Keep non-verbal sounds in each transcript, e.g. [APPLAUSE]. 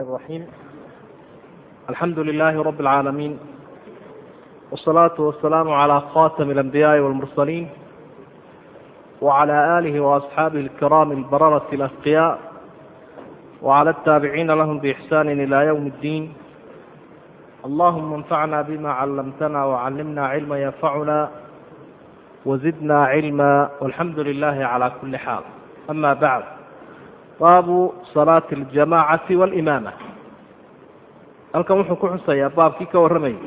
الرحيم الحمد لله رب العالمين والصلاة والسلام على خاتم الأنبياء والمرسلين وعلى آله وأصحابه الكرام البررة الأتقياء وعلى التابعين لهم بإحسان إلى يوم الدين اللهم انفعنا بما علمتنا وعلمنا علما ينفعنا وزدنا علما والحمد لله على كل حال أما بعد baabu salaati aljamaacati waalimaama halkan wuxuu ku xusayaa baabkii ka warramayay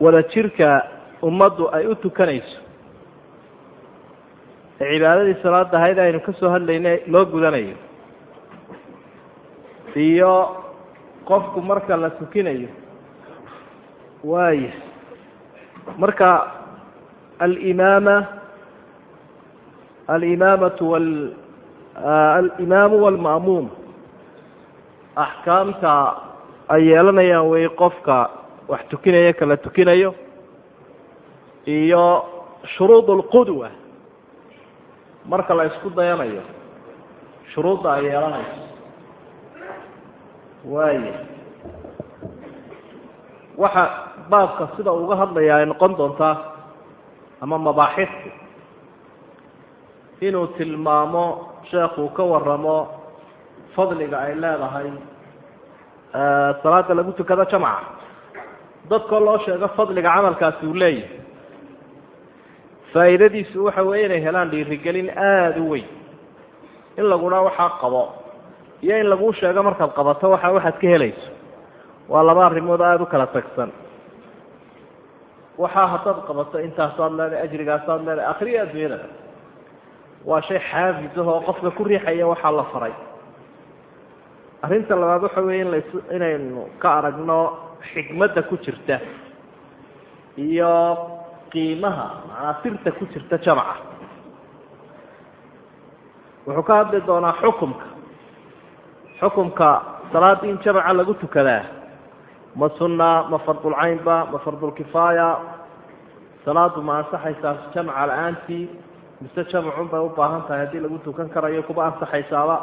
wada jirka ummaddu ay u tukanayso. Ee cibaadadii salaada ahayd aynu ka soo hadlaynay loo gudanayo. Iyo qofku marka la tukinayo waaya marka alimaama alimaamatu wal alimaamu walma'muum axkaamta ay yeelanayaan wey qofka wax tukinaya kala tukinayo iyo shuruud alqudwa marka la isku dayanayo shuruudda ay yeelanayso waaya waxa baabka sida uga hadlaya ay noqon doontaa ama mabaaxidku inuu tilmaamo sheekuu ka waramo fadliga ay leedahay salaada lagu tukado jamca dadkoo loo sheego fadliga camalkaasi uu leeyahay. Faa'iidadiisu waxa weeye inay helaan dhiirigelin aada u weyn. In laguna waxaa qabo iyo in laguu sheego markaad qabato waxa waxaad ka helayso. Waa laba arrimood aada u kala tagsan. Waxaa haddaad qabato intaasaad leedahay ajrigaasaad leedahay akhriya adduunyada waa shay xaafis ah oo qofka ku riixaya waxaa la faray. Arrinta labaad waxa weeye in las inaynu ka aragno xikmadda ku jirta iyo qiimaha macnaa sirta ku jirta jamca. Wuxuu ka hadli doonaa xukumka. Xukumka salaaddii in jamca lagu tukadaa. Ma sunna ma fardulcaynba ma fardulkifaaya salaadu ma ansaxaysaa jamca la'aantii mise jamcun bay u baahan tahay haddii lagu tukan karayo kuba ansaxaysaaba.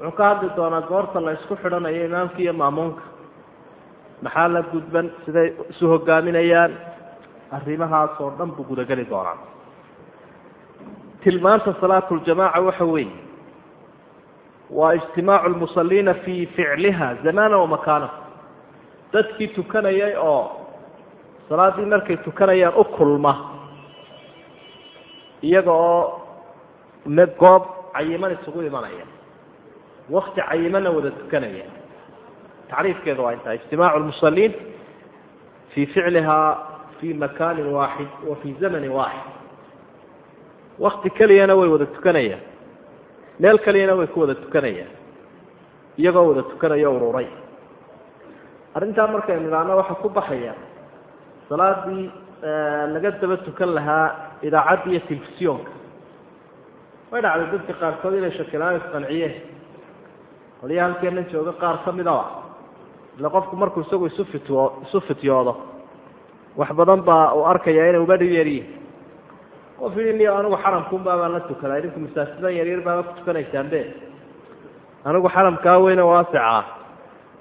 Wuxuu ka hadli doonaa goorta la isku xidhanayo imaamka iyo maamuunka. Maxaa la gudban? Siday isu hogaaminayaan arrimahaas oo dhan buu gudageli doonaa. Tilmaanta salaatuljamaaca waxa weeye. Waa ijtimaacu lmusaliina fii ficliha zamaana wamakaana dadkii tukanayay oo salaaddii markay tukanayaan u kulma iyaga oo goob cayiman isugu imanaya. Wakti cayimana wada tukanaya. Tacriifkeedu waa intaa ijtimaacu lmusaliin fii ficlihaa fii makaanin waaxid wa fii zamanin waaxid. Wakti keliyana way wada tukanayaan meel keliyana way ku wada tukanayaan iyagoo wada tukanayo ururay arrintaa markaynu idhaahno waxaa ku baxaya salaadii laga daba tukan lahaa idaacadda iyo telefisyoonka. Way dhacday dadka qaarkood inay shakilaan isqanciyeen. Qoliya halkeennan jooga qaar ka midaba ile qofku markuu isagu isu fitwo isu fityoodo wax badan baa uu arkayaa inay uba dhib yaryihin qof yidhi niyo anigu xaramkunbaa baan la tukadaa idinku masaajidan yaryar baaba ku tukanaysaanbe anigu xaramkaa weyne waasicaa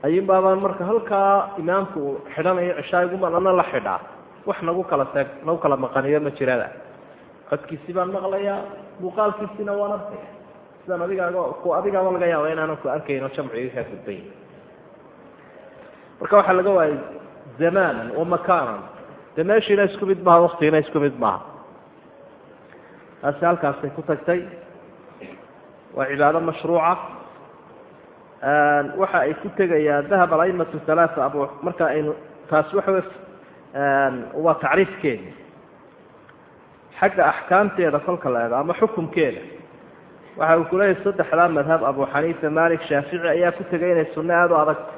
ayuunbaabaan marka halkaa imaamku uu xidhanayo cishaaigumaan ana la xidhaa. Wax nagu kala seeg nagu kala maqaniyo ma jirada codkiisii baan maqlayaa muuqaalkiisiina waan arkaya sidaan adigaaga ku adigaaba laga yaaba inaanan ku arkayno jamciga kaa gudbay marka waxaa laga waayay zamaanan wa makaanan. Dee meeshiina isku mid maaha waktigina isku mid maaha. Taasi halkaasay ku tagtay. Waa cibaado mashruuca. Waxa ay ku tegayaan dahab alaimatu halaaa abu marka aynu taasi waxa waa tacriifkeeda xagga axkaamteeda kolka la eego ama xukumkeeda. Waxa uu kuleeyahy saddexdaa madhab abu xaniifa malik shaafici ayaa ku tegay inay sunno aada u adagta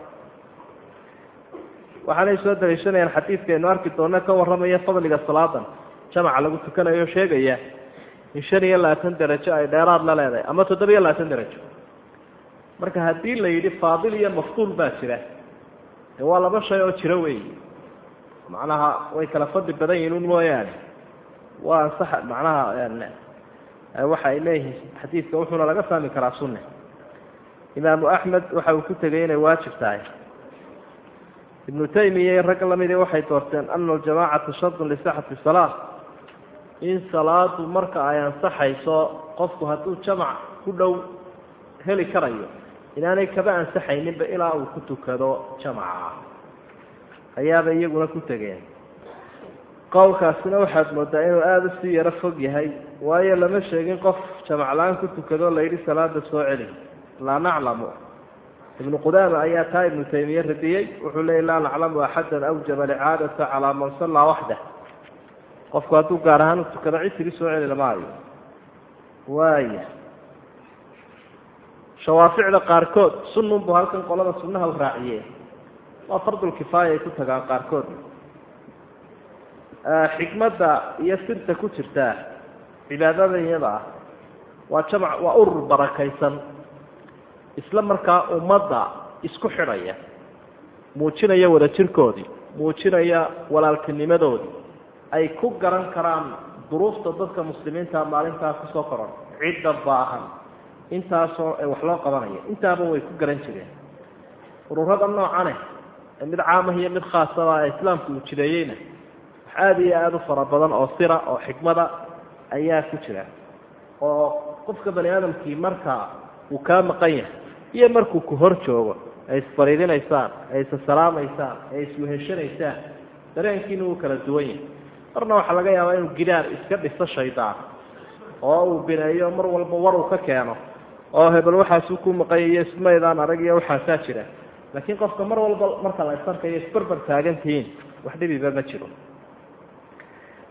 waxaanay soo daliishanayaan xadiidkaaynu arki doona ka warramaya fadliga salaadan. Jamaca lagu tukanayo sheegaya in shan iyo labaatan derajo ay dheeraad la leedahay ama toddoba iyo labaatan derajo. Marka haddii la yidhi faadil iyo maftuul baa jira dee waa laba shay oo jiro weey macnaha way kala fadli badan yihiin un mooyaane waa ansax macnaha waxa ay leeyihiin xadiidka wuxuuna laga fahmi karaa sunne imaamu axmed waxa uu ku tegay inay waajib tahay. Ibnu taymiya iyo rag lamidi waxay doorteen ana aljamaacata shardun lisixati salaa in salaadu marka ay ansaxayso qofku hadduu jamac ku dhow heli karayo inaanay kaba ansaxayninba ilaa uu ku tukado jamaca. Ayaaba iyaguna ku tegeen qowlkaasina waxaad moodaa inuu aada u sii yaro fog yahay waayo lama sheegin qof jamac la'aan ku tukado la yidhi salaada soo celi laa naclamu. Ibnu qudaama ayaa taa ibnu taymiye radiyey wuxuu leeyay laa naclamu axadan awjaba licaadata calaa man sallaa waxdah. Qofku hadduu gaar ahaan u tukado cid tiri soo celi lama hayo waaya shawaaficda qaarkood sununbu halkan qolada sunnaha u raaciye waa fardulkifaaya ay ku tagaan qaarkood xikmadda iyo sirta ku jirtaa cibaadada iyada ah waa jamac waa urur barakaysan. Isla markaa ummadda isku xidhaya muujinaya wadajirkoodii muujinaya walaaltinimadoodii ay ku garan karaan duruufta dadka muslimiinta maalintaa ku soo koran. Cidda baahan intaasoo wax loo qabanaya. Intaaba way ku garan jireen. Ururada noocane mid caamah iyo mid khaasaba ee islaamku uu jideeyeyna aada iyo aada u fara badan oo sira oo xikmada ayaa ku jira oo qofka bani aadamkii marka uu kaa maqan yahay iyo markuu ku hor joogo ay isfariidinaysaan ay isasalaamaysaan ay isweheshanaysaan dareenkiina wuu kala duwan yahay. Marna waxaa laga yaabaa inuu gidaar iska dhiso shaydaan oo uu bineeyo mar walba war uu ka keeno oo hebel waxaasuu ku maqanyayo ismaydaan arag iyo waxaasaa jira. Laakiin qofka mar walba marka la isarkayo isbarbar taagan tihiin wax dhibiba ma jiro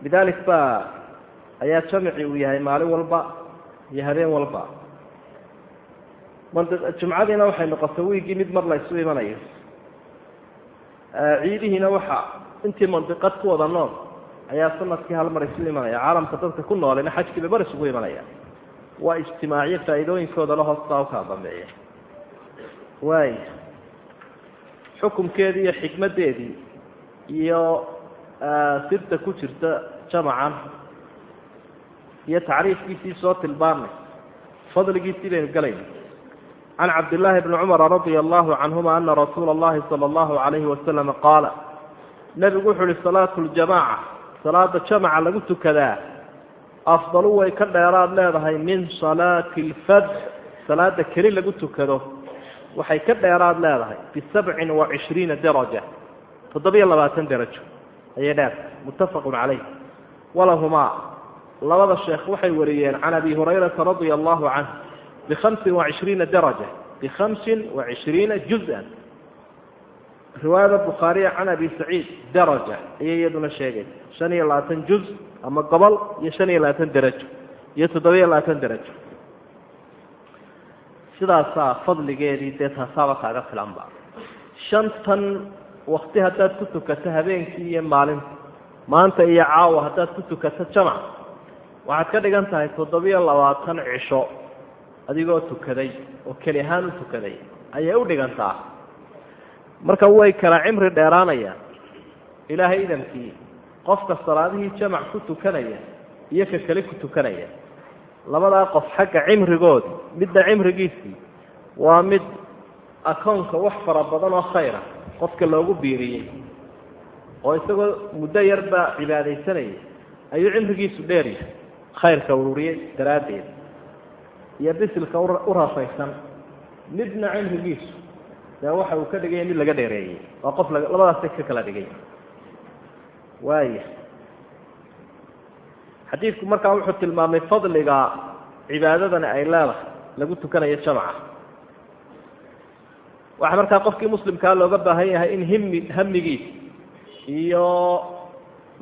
lidalik ba ayaa jamici uu yahay maalin walba iyo habeen walba. Jumcadiina waxay noqotay wiigii mid mar la isu imanayo ciidihiina waxa intii mandiqad ku wada nool ayaa sannadkii hal mar isu imanaya. Caalamka dadka ku noolina xajkiiba mar isugu imanaya waa ijtimaaciyo faa'iidooyinkooda la hoostaa u kala dambeeya. Waay xukumkeedii iyo xikmaddeedii iyo sirta ku jirta jamacan iyo tacriifkiisii soo tilmaamay. fadligiisii baynu gelayna can cabdillaahi bni cumara radia allahu canhuma ana rasuula allahi sala allahu calayhi wasalama qaala nebigu wuxu uhi salaatu ljamaaca salaada jamaca lagu tukadaa afdalu way ka dheeraad leedahay min salaati alfad salaada keli lagu tukado waxay ka dheeraad leedahay bisabcin wa cishriina daraja toddobiyo labaatan derajo ayay dheertay muttafaqun calayh. Walahumaa labada sheekh waxay wariyeen can abi hurayrata radia allahu canh bikhamsin wa cishriina daraja bikhamsin wa cishriina juz-an. Riwaayada bukhaariya can abi saciid daraja ayay iyaduna sheegeen. Shan iyo labaatan juz ama gobol iyo shan iyo labaatan derajo iyo toddobiyo labaatan derajo sidaasaa fadligeedii dee taasaaba kaaga filanba shantan wakti haddaad ku tukato habeenkii iyo maalinta maanta iyo caawa haddaad ku tukato jamac. Waxaad ka dhigan tahay toddobiyo labaatan cisho adigoo tukaday oo keli ahaan u tukaday. Ayay u dhigantaa marka way kala cimri dheeraanayaan. Ilaahay idankii qofka salaadihii jamac ku tukanaya iyo ka keli ku tukanaya. Labadaa qof xagga cimrigoodii midna cimrigiisii waa mid akoonka wax fara badan oo khayra qofka loogu biiriyey oo isagoo muddo yarba cibaadaysanayay ayuu cimrigiisu dheeryahay khayrka ururiyey daraaddeed. Iyo bisilka u rafaysan midna cimrigiisu dee waxa uu ka dhigaya mid laga dheereeyey waa qof labadaas ka kala dhigay. Waaya xadiidku markaa wuxuu tilmaamay fadliga cibaadadani ay leedahay lagu tukanayo jamaca waxaa markaa qofkii muslimkaa looga baahan yahay in himi hamigiis iyo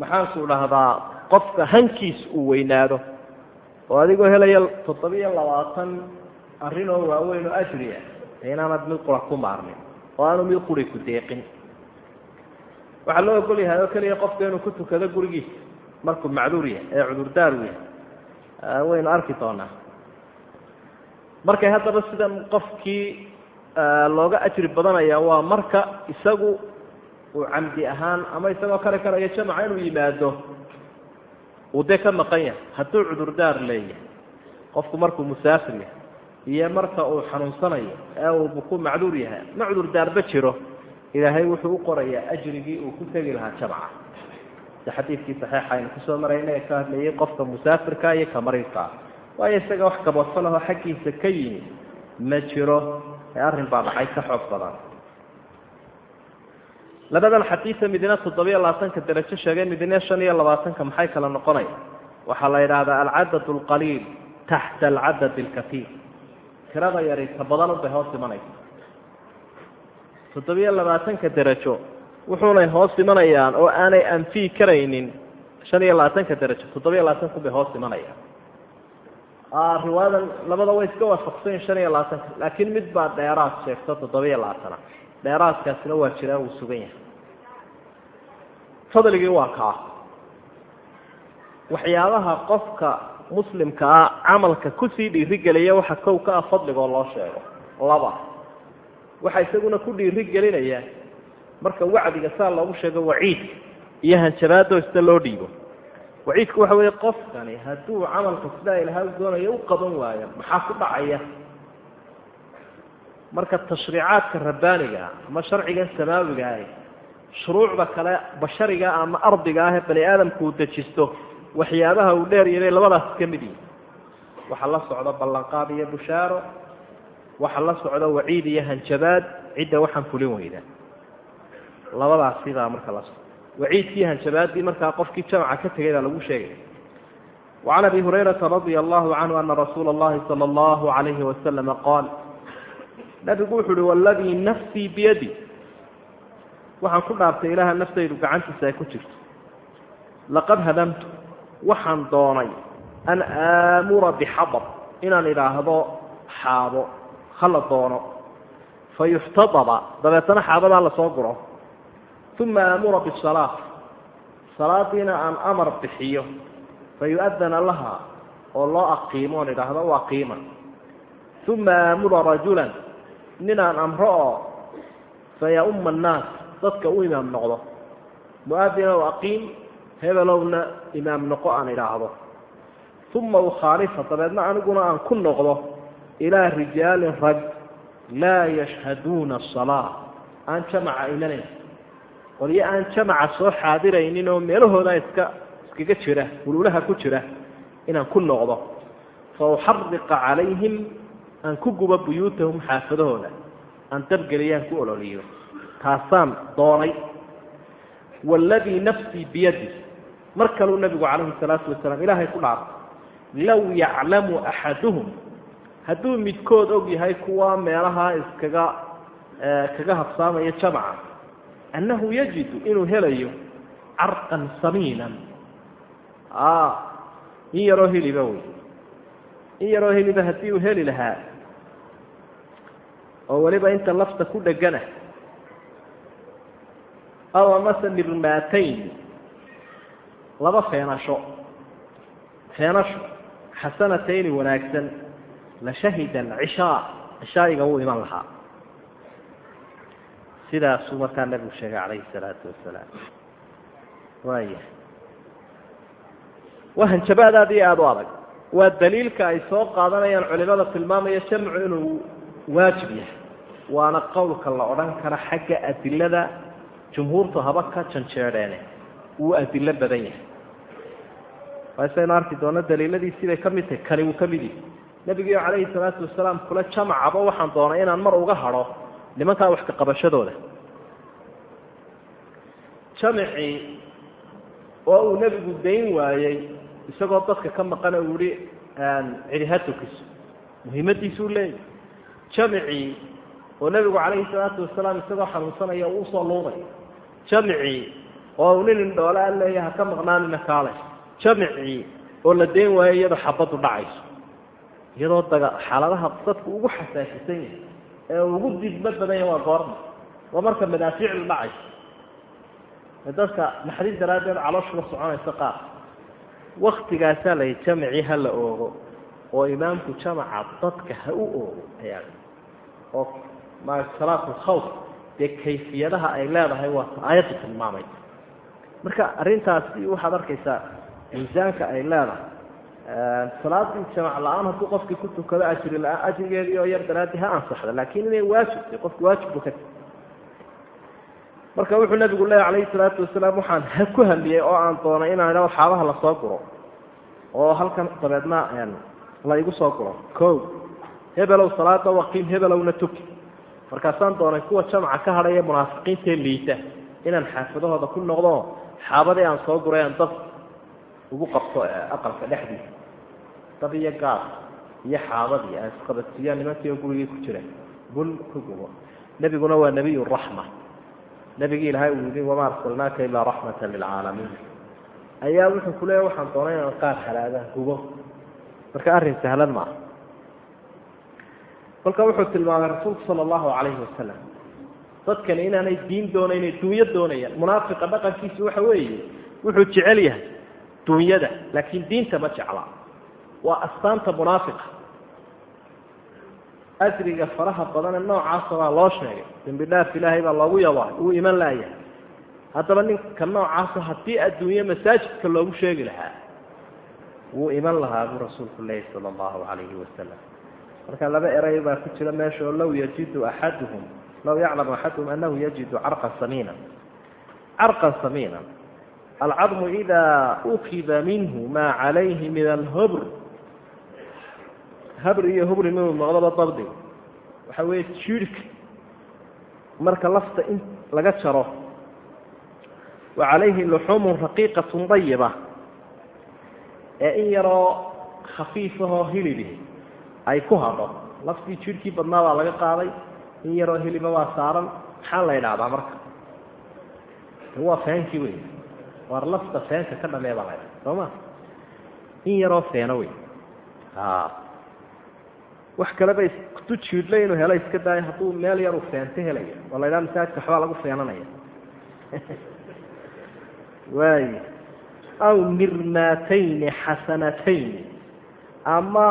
maxaanku dhahdaa qofka hankiis uu weynaado. Oo adigoo helaya toddobiyo labaatan arrin oo waaweyn oo ajri ah inaanad mid qura ku maarmin oo aanu mid quri ku deeqin. Waxaa loo ogol yahay oo keliya qofka inuu ku tukado gurigiisa markuu macduur yahay ee cudurdaaru yahay. Waynu arki doonaa. Markay haddaba sidan qofkii looga ajri badanaya waa marka isagu uu camdi ahaan ama isagoo kari karayo jamaca inuu yimaado uu dee ka maqan yahay hadduu cudurdaar leeyahay qofku markuu musaafir yahay iyo marka uu xanuunsanayo ee uu ku macduur yahay macdur daarba jiro. Ilaahay wuxuu u qorayaa ajrigii uu ku tegi lahaa jamca si xadiidkii saxiixa aynu ku soo marayna ee ka hadlayay qofka musaafirka iyo ka mariidkaa waayo isaga wax kabadfalahoo xaggiisa ka yimi ma jiro ee arrin baa dhacay ka xoog badan. Labadan xadiida midina toddobiyo labaatanka darajo sheegay midina shan iyo labaatanka maxay kala noqonaya waxaa la yidhaahdaa alcadad alqaliil taxta alcadad alkatiir tirada yari ta badan unbay hoos imanaysa toddobiyo labaatanka derajo wuxuunay hoos imanayaan oo aanay anfii karaynin shan iyo labaatanka derajo. Toddobiyo labaatanku bay hoos imanayaan riwaayadan labada way iska waafaqsanyin shan iyo labaatanka laakiin mid baa dheeraad sheegto toddobiyo labaatana. Dheeraadkaasina waa jiraa wuu sugan yahay. Fadligii waa kaa. Waxyaabaha qofka muslimka ah camalka ku sii dhiirigelaya waxa kow ka ah fadligoo loo sheego. Laba. Waxaa isaguna ku dhiirigelinaya marka wacdiga saa loogu sheego waciidka iyo hanjabaadoo sida loo dhiibo waciidku waxa weeye qofkani hadduu camalka sidaa ilahay u doonayo u qaban waayo maxaa ku dhacaya? Marka tashriicaadka rabbaaniga ama sharcigan samaawiga ah shuruucda kale bashariga ama ardiga ah ee bani aadamku uu dejisto waxyaabaha uu dheer yahay labadaas ka mid yihi waxaa la socda ballanqaad iyo bushaaro waxaa la socda waciid iyo hanjabaad cidda waxaan fulin weyda labadaas sidaa marka la socdo waciidkii hanjabaadii markaa qofkii jamca ka tegaydaa lagu sheegay. Wacan abi hurayraa radia allahu canhu ana rasuula اllahi sala allahu alayhi wasalama qaal nabigu wuxuu uhi waladii nafsii biyadi. Waxaan ku dhaartay ilaaha naftaydu gacantiisa ay ku jirto. Laqad hadamtu waxaan doonay an aamura bixadab inaan idhaahdo xaabo ha la doono. Fa yuxtaaba dabeetana xaabadaa la soo guro uma aamura bisalaa salaadiina aan amar bixiyo fayu'adana laha oo loo aqiimo oon idhaahdo u aqiima uma aamura rajulan ninaan amro oo fayauma annaas dadka u imaam noqdo mu'adinow aqiim hebelowna imaam noqo aan idhaahdo uma ukhaalifa dabeedna aniguna aan ku noqdo ilaa rijaalin rag laa yashhaduuna asalaa aan jamaca imanayn qolyo aan jamaca soo xaadiraynin oo meelahooda iska iskaga jira huluulaha ku jira inaan ku noqdo. Fa uxariqa calayhim aan ku gubo buyuutahum xaafadahooda. Aan dabgeliyaan ku ololiyo taasaan doonay. Waaladii nafsii biyadi. Mar kaluu nabigu calayhi salaatu wasalaam ilaahay ku dhaartay low yaclamu axaduhum. Hadduu midkood og yahay kuwa meelaha iskaga kaga habsaamaya jamca annahu yajidu inuu helayo carqan samiinan in yaroo heliba wey in yaroo heliba haddii uu heli lahaa oo weliba inta lafta ku dhegana aw amase mirmaatayn laba feenasho feenasho xasanatayni wanaagsan la shahida alcishaa cishaa'iga wuu iman lahaa sidaasuu markaa nabigu sheegay calayhi salaatu wasalaam. Waaya waa hanjabaad aad iyo aada u adag. Waa daliilka ay soo qaadanayaan culimada tilmaamaya jamcu inuu waajib yahay. Waana qowlka la odhan kara xagga adilada jumhuurtu haba ka janjeedheene wuu adilo badan yahay. Waasaynu arki doono daliiladiisii bay ka mid tahay kani wuu ka mid yahay. Nebigiio calayhi salaatu wasalaam kula jamacaba waxaan doonay inaan mar uga hadho nimankaa wax ka qabashadooda jamicii oo uu nebigu dayn waayey isagoo dadka ka maqana uu yihi cidi ha tukiso. Muhiimadiisuu leeyahy jamicii oo nebigu calayhi salaatu wasalaam isagoo xanuunsanaya uu u soo luuday jamicii oo uu nin indhoole a leeya ha ka maqnaanina kaale jamicii oo la dayn waayo iyadoo xabaddu dhacayso. Iyadoo xaaladaha dadku ugu xasaasisan yahay ee ugu didma badan yahay waa goorma. Waa marka madaafiicdu dhacayso ee dadka naxdin daraaddeed calooshuba soconaysa qaar. Waktigaasaa la yidhi ha la oogo. Oo imaamku jamaca dadka ha u oogo ayaa oo salaatu lkhawf dee kayfiyadaha ay leedahay waa aayaddu tilmaamay. Marka arrintaasi waxaad arkaysaa miisaanka ay leedahay salaadii jamac la'aan hadduu qofkii ku tukado ajri la'aan ajrigeedii oo yar daraadii ha ansaxda laakiin inay waajibtay qofki waajib bu ka marka wuxuu nabigu leeya calayhi salaatu wasalaam waxaan ku hamiyey oo aan doonay inaan waxaabaha la soo guro oo halkan dabeedna la igu soo guro. Ko hebelow salaada waqiim hebelowna tuki. Markaasaan doonay kuwa jamca ka hadhaya munaafiqiintae liita inaan xaafadahooda ku noqdo xaabadii aan soo guray aan dab ugu qabto aqalka dhexdiisa dab iyo gaas iyo xaabadii aan isqabadsiiyaan nimankii oo gurigii ku jira. Bul ku gubo. Nebiguna waa nebiy raxma. Nebigii ilahay uu yihi wamaa arsalnaaka ilaa raxmata lilcaalamiin ayaa wuxuu ku leeya waxaan doonay inaan qaar halaadaan gubo. Marka arrin sahlan maaha. Kolka wuxuu tilmaamay rasuulku sala allahu calayhi wasalam dadkani inaanay diin doonayn dunyo doonayaan. Munaafiqa dhaqankiisu waxa weeye wuxuu jecel yahay dunyada laakiin diinta ma jecla waa astaanta munaafiqa. Ajriga faraha badane noocaasa baa loo sheegay. Dembi dhaaf ilaahay baa loogu yabaa uu iman laayahay haddaba ninka noocaasa haddii adduunye masaajidka loogu sheegi lahaa wuu iman lahaa buu rasuulku leeyahy sala allahu calayhi wasalam marka laba eray baa ku jira meesha oo low yajidu axaduhum law yaclamu axaduhum anahu yajidu carqan samiina carqan samiina alcadmu idaa ukida minhu maa calayhi min alhubr habr iyo hubri minuu noqdaba dabdi. Waxa weeye jiirhka marka lafta in laga jaro wa calayhi luxuumun raqiiqatun dayiba ee in yaroo khafiifahoo hilibi ay ku hadho. Laftii jiirhkii badnaa baa laga qaaday in yaroo hiliba waa saaran maxaa la idhahdaa marka? Waa feenkii wey waar lafta feenka ka dhamee baa la ydhaha soo ma? In yaroo feeno wey wax kaleba isku jiidhle inuu helo iska daayo hadduu meel yaruu feento helayo. Oo la ydhaha masaajidka waxbaa lagu feenanaya. [LAUGHS] Waay aw mirmaatayni xasanatayni ama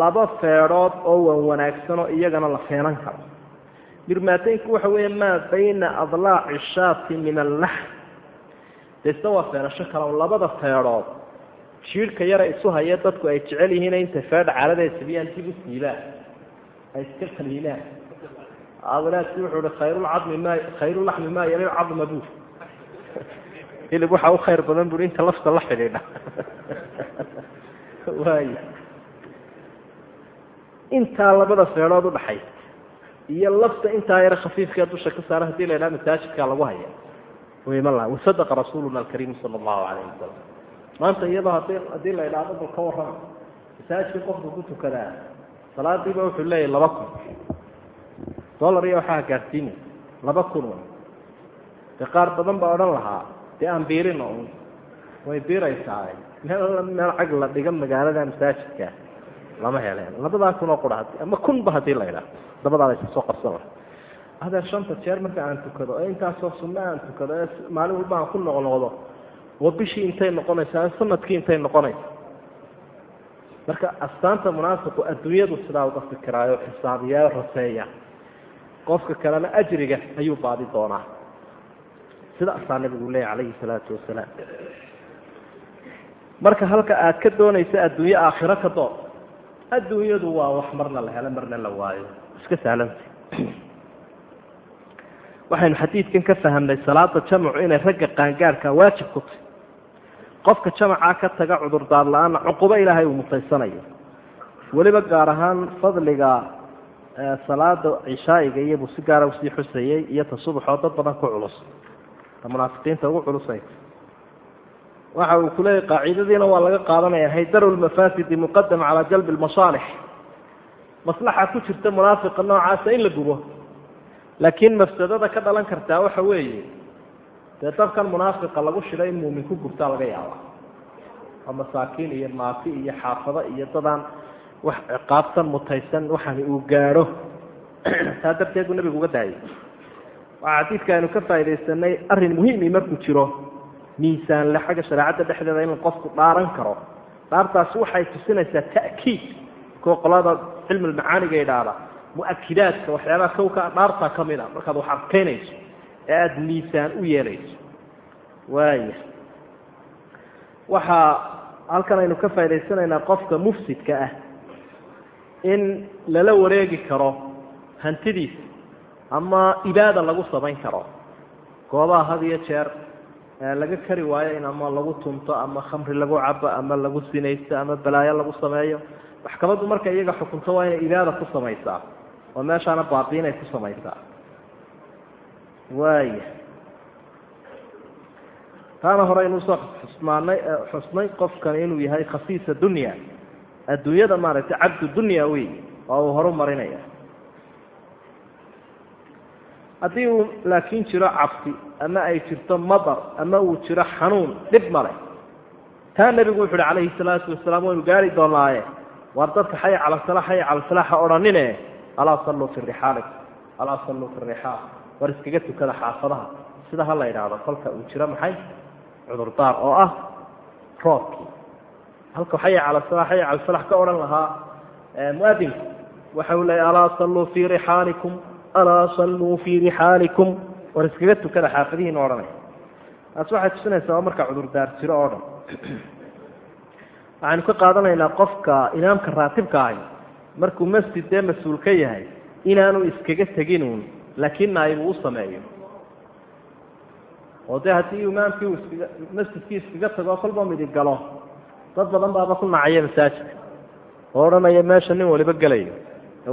laba feedhood oo wan wanaagsanoo iyagana la feenan karo. Mirmaataynku waxa weeye maa bayna adlaaci shaati min allaxm. Desta waa feenasho kale oo labada feedhood jiirhka yara isu haya dadku ay jecel yihiin inta feedha caaladeeda sabiyaan dib u siilaan ay iska qaliilaan walaadki wuxuu hi khayrulcadmi maa khayrulaxmi maa yali cadma buu [LAUGHS] hilib waxaa u khayr badan bui inta lafta la xidhiidha. [LAUGHS] Waay intaa labada feedhood udhaxaysa iyo lafta intaa yar khafiifkee dusha ka saara haddii la ydhaha masaajidkaa lagu haya. Iman laha. Wasadaqa rasuuluna alkariim sala allahu calayhi wasalam maanta iyadoo hadi haddii la idhaahdo bal ka warrama. Masaajidka qofku ku tukadaa salaadiiba wuxuu leeyahy laba kun. Dollar iyo waxaa gaarsiini laba kun dee qaar badan baa odhan lahaa dee aan biirino un way biiraysaa meel cag la dhiga magaalada masaajidka lama heleen. Labadaa kun oo qura ama kunba haddii la idhaah dabadaada soo qabsan laha adeer shanta jeer marka aan tukado ee intaasoo sunno aan tukado ee maalin walba aan ku noqnoqdo oo bishii intay noqonaysaa sannadkii intay noqonaysa marka astaanta munaafiqu adduunyadu sidaa uga fikiraayo xisaabiyaa raseeya. Qofka kalena ajriga ayuu baadi doonaa. Sidaasaa nabigu leeya calayhi salaatu wasalaam. Marka halka aad ka doonaysa adduunye aakhiro ka doon adduunyadu waa wax marna la helo marna la waayo. Iska sahlanta waxaynu xadiidkan ka fahamnay salaada jamcu inay ragga qaangaarhka waajib ku tahy qofka jamacaa ka taga cudurdaar la'aana cuqubo ilaahay uu mutaysanayo. Weliba gaar ahaan fadliga salaada cishaa'iga iyobuu si gaara u sii xusayey iyo ta subaxoo dad badan ku culus. Ta munaafiqiinta ugu culusay. Waxa uu kuleeyahy qaacidadiina waa laga qaadanaya haydaru lmafaasidi muqadam calaa jalbi lmasaalix maslaxa ku jirta munaafiqa noocaasa in la gubo. Laakiin mafsadada ka dhalan kartaa waxa weeye dee dabkan munaafiqa lagu shiday in muumin ku gubtaa laga yaaba. Oo masaakiin iyo maafi iyo xaafado iyo dadaan wax ciqaabtan mutaysan waxani uu gaadho saa darteed buu nabigu uga daayay. Waxaa xadiidka aynu ka faaidaysanay arrin muhiimi markuu jiro. Miisaanle xagga shareecadda dhexdeeda in qofku dhaaran karo. Dhaartaasi waxay tusinaysaa ta'kiid. Kuwa qolada cilmi lmacaaniga idhaahda mu'akidaadka waxyaabaha kowka dhaartaa ka mid a markaad wax adkaynayso aada miisaan u yeelayso. Waaya waxaa halkan aynu ka faa'idaysanaynaa qofka mufsidka ah in lala wareegi karo hantidiisa ama ibaada lagu samayn karo. Goobaha had iyo jeer laga kari waayo in ama lagu tunto ama khamri lagu cabo ama lagu sinaysto ama balaayo lagu sameeyo. Maxkamaddu marka iyaga xukunto waa inay ibaada ku samaysaa oo meeshaana baabiinay ku samaysaa waaya taana hore aynu u soo xusmaanay xusnay qofkani inuu yahay khasiisa dunya. Adduunyada maaragtay cabdu dunya wey oo uu horu marinaya haddii uu laakiin jiro cabsi ama ay jirto madar ama uu jiro xanuun dhib male taa nebigu wuxu uhi calayhi salaatu wasalaam waynu gaari doonaaye. Waar dadka xaya cala sala xaya cala salaaxa odhanine. Alaa salluu fi rixaalikum alaa salluu war iskaga tukada xaafadaha. Sida ha la yidhaahdo kolka uu jiro maxay? Cudurdaar oo ah roobkii halka xaya cala sala xaya cala salax ka odhan lahaa muadinku waxa uu leeyay alaa salluu fii rixaalikum alaa salluu fii rixaalikum. War iskaga tukada xaafadihiina odhanaya taas waxay tusinaysaa marka cudurdaar jiro oo dhan. [CLEARS THROAT] Waxaynu ka qaadanaynaa qofka imaamka raatibka ahi markuu masjid dee mas'uul ka yahay inaanu iskaga teginuun laakiin naayib uu sameeyo oo dee haddii imaamkii uu iskaga masjidkii iskaga tago kolba midig galo dad badan baaba ku nacaya masaajidka oo odhanaya meesha nin waliba gelayo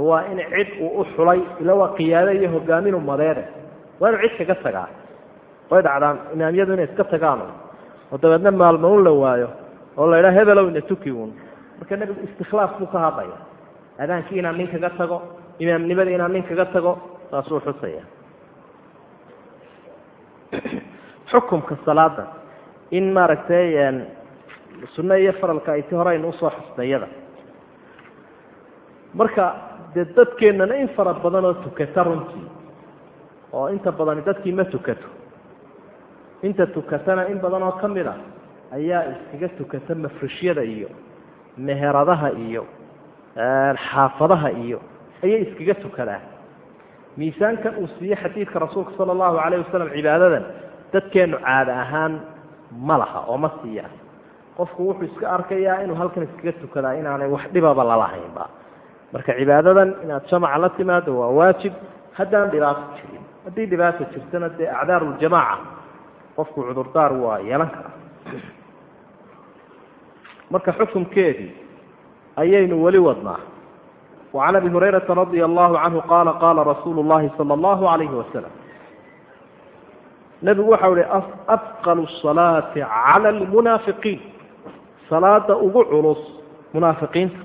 waa in cid uu u xulay ila waa qiyaado iyo hogaaminu madeede waa inu cid kaga tagaa way dhacdaan imaamyadu inay iska tagaan oo dabeedna maalmo un la waayo oo la idhaha hebelow ina tuki un marka nebigu istikhlaaf buu ka hadlaya adaankii inaan nin kaga tago imaamnimada inaan nin kaga tago saasuu xusaya. Xukumka salaada in maaragtay sunno iyo faralka ay ti hore aynu u soo xusnayada marka dee dadkeennana in fara badan oo tukata runtii oo inta badani dadkii ma tukato. Inta tukatana in badan oo ka mid a ayaa iskaga tukata mafrishyada iyo meheradaha iyo xaafadaha iyo ayay iskaga tukadaan miisaankan uu siiyey xadiidka rasuulka sala allahu calayh wasalam cibaadadan dadkeennu caada ahaan ma laha oo ma siiya. Qofku wuxuu iska arkayaa inuu halkan iskaga tukadaa inaanay wax dhibaba lalahaynba marka cibaadadan inaad jamaca la timaado waa waajib haddaan dhibaato jirin. Haddii dhibaato jirtana dee acdaaruljamaaca qofku cudurdaar waa yeelan karaa. Marka xukunkeedii ayaynu weli wadnaa وعan abi hurayraةa radي الlahu canhu qaala qaala rasuulu الlahi salى الlahu عalayhi wasalam nebigu waxau ihi afqal الصalaaةi calى اlmunaafiqiin salaada ugu culus munaafiqiinta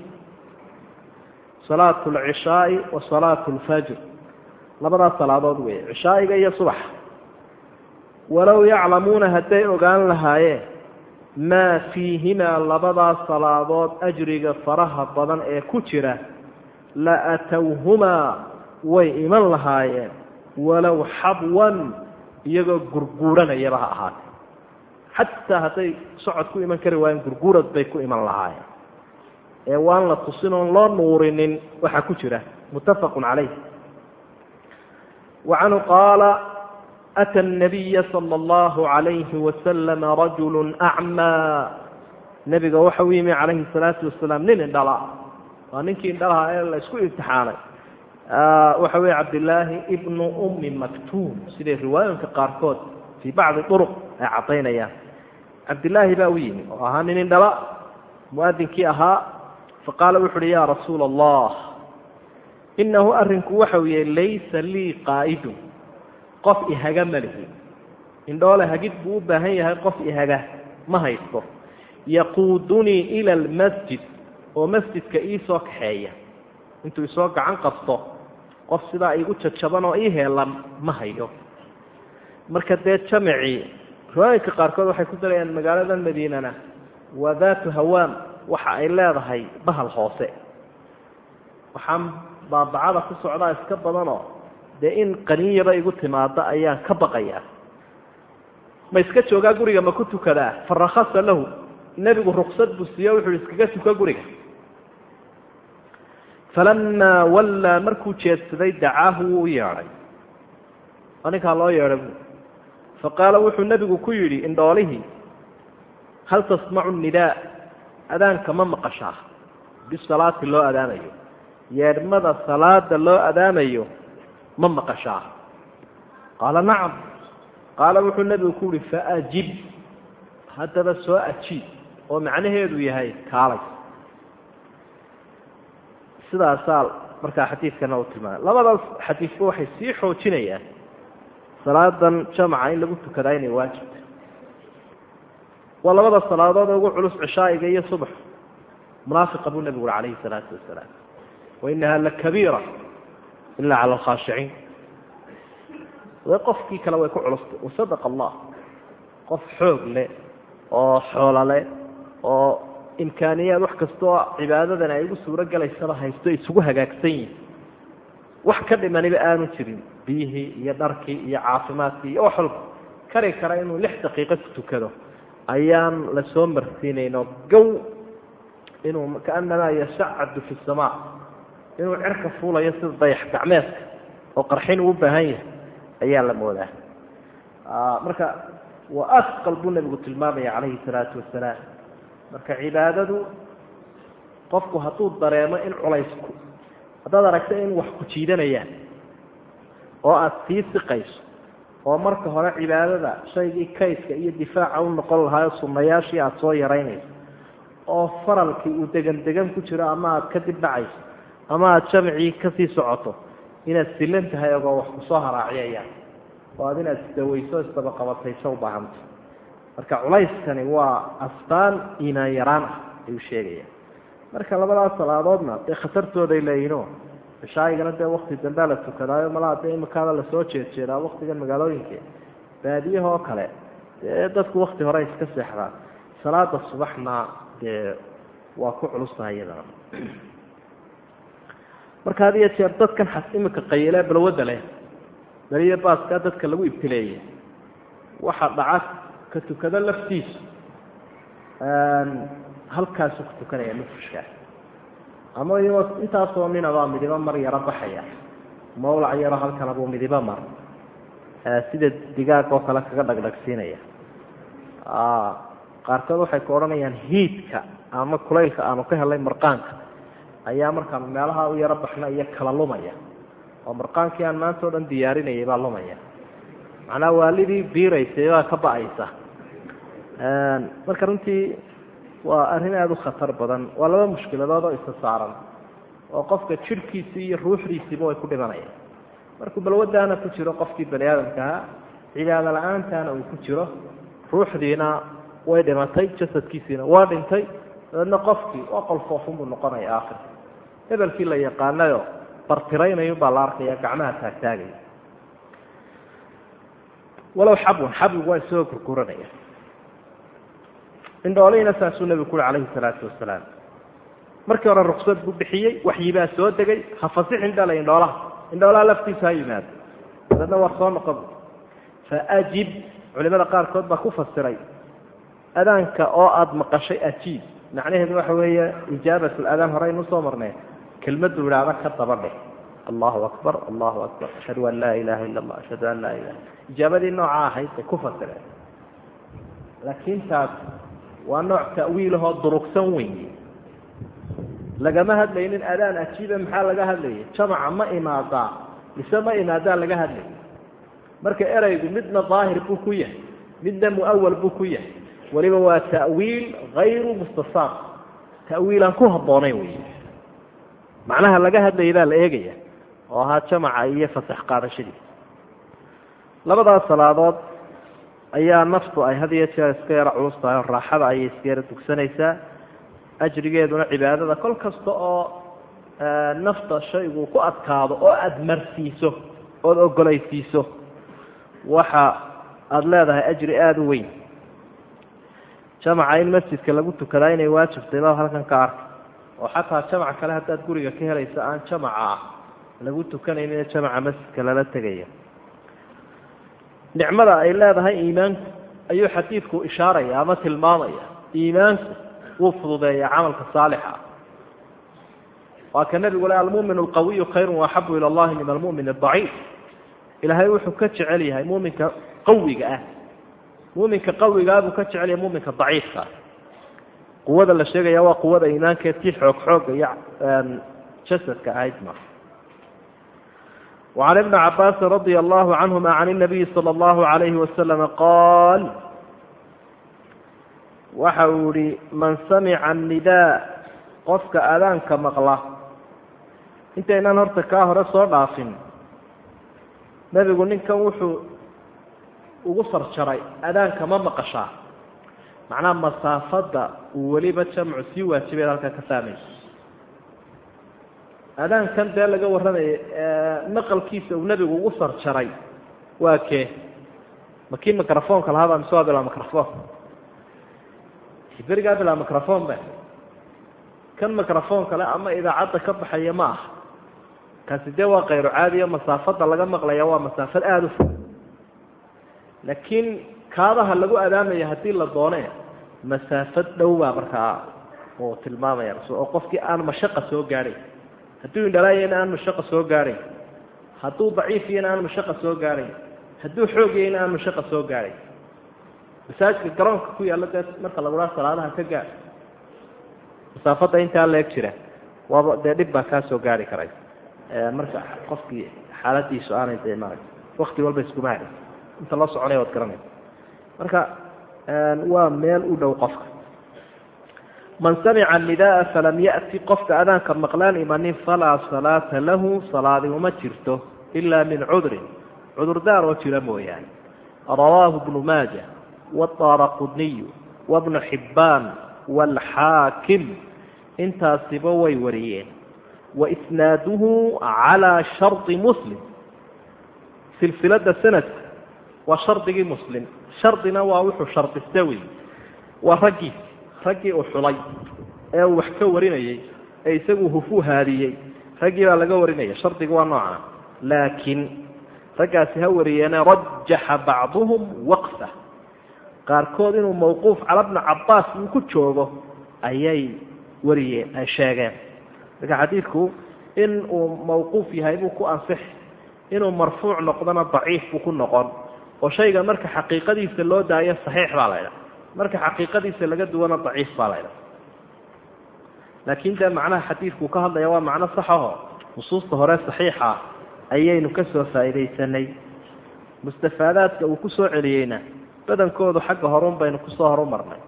salaaة اlcishaaءi wa salaaة اlfajr labadaas salaadood weeye cishaa'iga iyo subax walow yaclamuuna hadday ogaan lahaayeen maa fiihimaa labadaas salaadood ajriga faraha badan ee ku jira la atowhumaa way iman lahaayeen walow xabwan iyagoo gurguuranayaba ha ahaatee xataa hadday socod ku iman kari waayeen gurguurad bay ku iman lahaayeen ee waan la tusin oon loo nuurinin waxaa ku jira muttafaqun calayh wa canhu qaala أtى النabiya slى الlahu عalayhi waslama rajulu acmaa nebiga waxa u yimi calayhi الsalaatu wasalaam nin indhala waa ninkii indhalaha ee laysku imtixaanay. Ah, waxa weeye cabdilaahi ibnu ummi maktuum siday riwaayooyinka qaarkood fii bacdi duruq ay caddaynayaan. Cabdilaahi baa u yimi oo ahaa nin indhala mu'adinkii ahaa faqaala wuxu uhi yaa rasuula allah inahu arrinku waxau yih laysa lii qaa'idun qof ihaga ma lihi. Indhoole hagid buu u baahan yahay qof ihaga ma haysto. Yaquudunii ila almasjid oo masjidka iisoo kaxeeya. Intuu isoo gacan qabto qof sidaa igu jajaban oo ii heelan ma hayo. Marka dee jamacii riwaayinka qaarkood waxay ku darayaan magaalada madiinana waa daatu hawaam waxa ay leedahay bahal hoose. Waxaan baabacada ku socdaa iska badanoo dee in qaniinyaba igu timaado ayaan ka baqayaa. Ma iska joogaa guriga ma ku tukadaa? Farakasa lahu. Nebigu ruksad buu siiyo wuxuu iskaga tuka guriga falamaa wallaa markuu jeedsaday dacaahu wuu u yeedhay. Ninkaa loo yeedhay bu faqaala wuxuu nebigu ku yidhi indhoolihii hal tasmacu nidaa adaanka ma maqashaa? Bisalaati loo adaamayo. Yeedhmada salaada loo adaamayo ma maqashaa? Qaala nacam. Qaala wuxuu nebigu ku uhi faajib haddaba soo ajiib oo macnaheedu yahay kaalay sidaasaa markaa xadiidkana u tilmaamay. Labadaas xadiidba waxay sii xoojinayaan salaadan jamaca in lagu tukadaa inay waajibta waa labada salaadood ee ugu culus cishaa'iga iyo subax. Munaafiqa buu nebigu uri calayhi salaatu wasalaam. Wainaha lakabiira ila cala alkhaashiciin qofkii kale way ku culustay wasadaqa allah. Qof xoog leh oo xoolo leh oo imkaaniyaad wax kastaoo cibaadadan ay ugu suuro haysto isugu hagaagsan yihiin wax ka dhimaniba aanu jirin biyihii iyo dharkii iyo caafimaadkii iyo wax walba. Kari kara inuu lix daqiiqo ku tukado. Ayaan la marsiinayno. Gow inuu kaanamaa yashacadu fi samaa. Inuu cerka fuulayo sida dayax gacmeedka oo qarxin uu baahan yahay ayaa la moodaa. Marka waa asqal buu nebigu tilmaamaya calayhi salaatu wasalaam marka cibaadadu qofku hadduu dareemo in culaysku haddaad aragto in wax ku jiidanayaan oo aada sii siqayso oo marka hore cibaadada shaygii kaydka iyo difaaca u noqon lahaayo sunnayaashii aada soo yaraynayso oo faralkii uu degan degan ku jiro ama aada ka dib dhacayso ama aada jamcii ka sii socoto inaad silan tahay ogoo wax ku soo haraaciyayaan oo aad inaad isdawayso isdabaqabatayso ubaahanta marka culayskani waa astaan iimaan yaraan ah ayuu sheegaya. Marka labadaas salaadoodna dee khatartooday leeyihinoo cishaaigana dee wakti dambea la tukadaayo malaa dee imikaada la soo jeedjeedaa waktigan magaalooyinka baadiyaha oo kale dee dadku wakti hore iska seexdaan. Salaada subaxna dee waa ku culustahay iyadana. [CLEARS THROAT] Marka had iyo jeer dadkan xas imika qayilee balwadda leh beriyo baaskaa dadka lagu ibtileeyey waxaa dhaca ka tukado laftiisu halkaasu ku tukanaya mufrishkaa ama intaasoo ninabaa midibo mar yaro baxaya. Mawlac yaro halkana buu midibo mar. Sida digaag oo kale kaga dhagdhagsiinaya. Qaarkood waxay ku odhanayaan hiidka ama kulaylka aanu ka helay marqaanka. Ayaa markaanu meelaha u yaro baxna iyo kala lumaya. Oo marqaankii aan maanta o dhan diyaarinayay baa lumaya. Macnaa waalidii biiraysay baa ka ba'aysa marka runtii waa arrin aada u khatar badan. Waa laba mushkiladood oo isa saaran oo qofka jidhkiisii iyo ruuxdiisiiba way ku dhimanayaan. Markuu balwadaana ku jiro qofkii bani aadamkaha cibaado la'aantaana uu ku jiro ruuxdiina way dhimatay jasadkiisiina waa dhintay dabeedna qofkii waa qolfoofunbuu noqonaya aakhirka. Hebelkii la yaqaanayo bartiraynayu baa la arkaya gacmaha taagtaagaya. Walow xabwan xabigu waa isagoo gurguranaya indhoolihiina saasuu nebigu ku uri calayhi salaatu wasalaam. Markii hore ruksad buu bixiyey waxyibaa soo degay ha fasixin dhala indhoolaha. Indhoolaha laftiisa ha yimaado. Dabeedna waa soo noqon. Faajib culimada qaarkood baa ku fasiray adaanka oo aada maqashay ajiib macnaheedu waxa weeye ijaabat ladaan hore aynu u soo marnay. Kelmaddu idhaahda ka daba dheh. Allahu akbar allahu akbar. Ashhadu an laa ilaha illa allah ashhadu an laa ilaha ijaabadii nooca ahayd bay ku fasireen laakiin taas waa nooc ta'wiilahoo durugsan weyn. Lagama hadlaynin adaan ajiiba maxaa laga hadlayay? Jamaca ma imaadaa. Mise ma imaadaa laga hadlaya marka ereygu midna daahir buu ku yahay midna muawal buu ku yahay. Waliba waa ta'wiil hayru mustasaaq. Ta'wiilaan ku habboonayn wey macnaha laga hadlayay baa la eegaya oo ahaa jamaca iyo fasax qaadashadiisa labadaas salaadood ayaa naftu ay had iyo jeer iska yaro culus tahay oo raaxada ayay iska yaro dugsanaysaa. Ajrigeeduna cibaadada kol kasta oo nafta shaygu ku adkaado oo aada marsiiso ood ogolaysiiso waxa aada leedahay ajri aada u weyn. Jamaca in masjidka lagu tukadaa inay waajibtay baa halkan ka arkay oo xataa jamac kale haddaad guriga ka helaysa aan jamaca ah lagu tukanaynin jamaca masjidka lala tegaya nicmada ay leedahay iimaanku ayuu xadiidku ishaaraya ama tilmaamaya. Iimaanku wuu fududeeya camalka saalixa. Waa ka nabigu le almumin alqawiyu khayru waaxabu ila allahi min almumin adaciif ilaahay wuxuu ka jecel yahay muminka qawiga ah. Muminka qawigaa buu ka jecel yahay muminka daciifka quwada la sheegaya waa quwada iimaankeed tii xoog xooga iyo jasadka ahayd وعن ابن عباس رضي الله عنهما عن النبي صلى الله عليه وسلم قال waxa uu ihi man samica النداء qofka adaanka maqla intaynaan horta kaa hore soo dhaafin nebigu ninkan wuxuu ugu sarjaray adaanka ma maqashaa macnaha masaafadda uu weliba jamcu sii waajibeed halkaa ka fahmaysa adaankan dee laga warramaya maqalkiisa uu nebigu ugu sarjaray waa kee? Ma kii microfonka lahaaba mise waa bilaa microfon berigaa bilaa microfon ba kan microfon kale ama idaacadda ka baxaya ma aha. Kaasi dee waa kayru caadiya masaafadda laga maqlaya waa masaafad aada u fog laakiin kaadaha lagu adaamaya haddii la doone masaafad dhow baa markaa uu tilmaamaya rasul oo qofkii aan mashaqa soo gaadhayn hadduu indhalaayana aan mashaqa soo gaadhayn hadduu daciifiyana aan mashaqa soo gaadhayn hadduu xoogyayna aan mashaqa soo gaadhayn masaajidka garoonka ku yaalla dee marka laguhaa salaadaha ka gaadh masaafadda intaa leeg jira. Waaba dee dhib baa kaa soo gaari karay. Marka qofkii xaaladiisu aanay dee maaragta wakti walba iskuma harin inta loo soconaya waad garanaysa marka waa meel u dhow qofka man samica nidaaa falam ya'ti qofka adaanka maqlaan imanin falaa salaata lahu salaadi uma jirto ilaa min cudrin. Cudurdaar oo jira mooyaane. Rawaahu bnu maaja wadaara qudniyu wabnu xibbaan waalxaakim intaasiba way wariyeen. Waisnaaduhu calaa shardi muslim. Silsilada sanadka waa shardigii muslim. Shardina waa wuxuu shardista wey waa raggii raggii uu xulay ee uu wax ka warinayey ee isagu hufu haadiyey raggii baa laga warinaya shardigu waa noocana laakiin raggaasi ha wariyeene rajaxa bacduhum waqfa. Qaarkood inuu mawquuf cala bni cabaas uu ku joogo ayay wariyeen ay sheegeen. Marka xadiidku in uu mawquuf yahay buu ku ansix inuu marfuuc noqdona daciif buu ku noqon. Oo shayga marka xaqiiqadiisa loo daayo saxiix baa laydha marka xaqiiqadiisa laga duwana daciif baa laydha laakiin dee macnaha xadiidkuu ka hadlaya waa macno saxaho nusuusta hore saxiixa ayaynu ka soo faa'iidaysanay. Mustafaadaadka uu ku soo celiyeyna badankoodu xagga horun baynu ku soo horumarnay.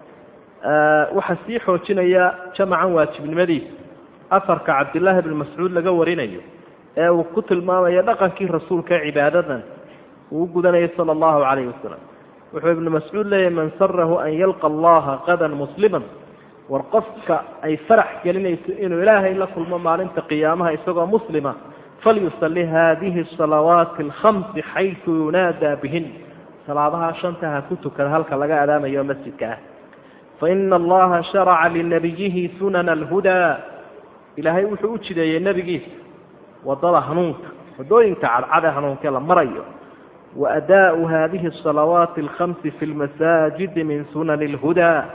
Waxaa sii xoojinaya jamacan waajibnimadiisa. Afarka cabdillaahi bni mascuud laga warinayo ee uu ku tilmaamayo dhaqankii rasuulka cibaadadan uu gudanayay sala allahu calayhi wasalam wuxuu ibnu mascuud leeyahy man sarahu an yalqa allaha qadan musliman. War qofka ay farax gelinayso inuu ilaahay la kulmo maalinta qiyaamaha isagoo muslima falyusalli haadihi salawaati alkhamsi xaysu yunaadaa bihin. Salaadaha shanta ha ku tukada halka laga adaamayo masjidka ah. Faina allaha sharaca linabiyihi sunana alhudaa ilaahay wuxuu u jideeyey nebigiisa waddada hanuunka waddooyinka cadcade hanuunkee la marayo waadaau hadihi asalawaati alkhamsi fi lmasaajidi min sunani alhudaa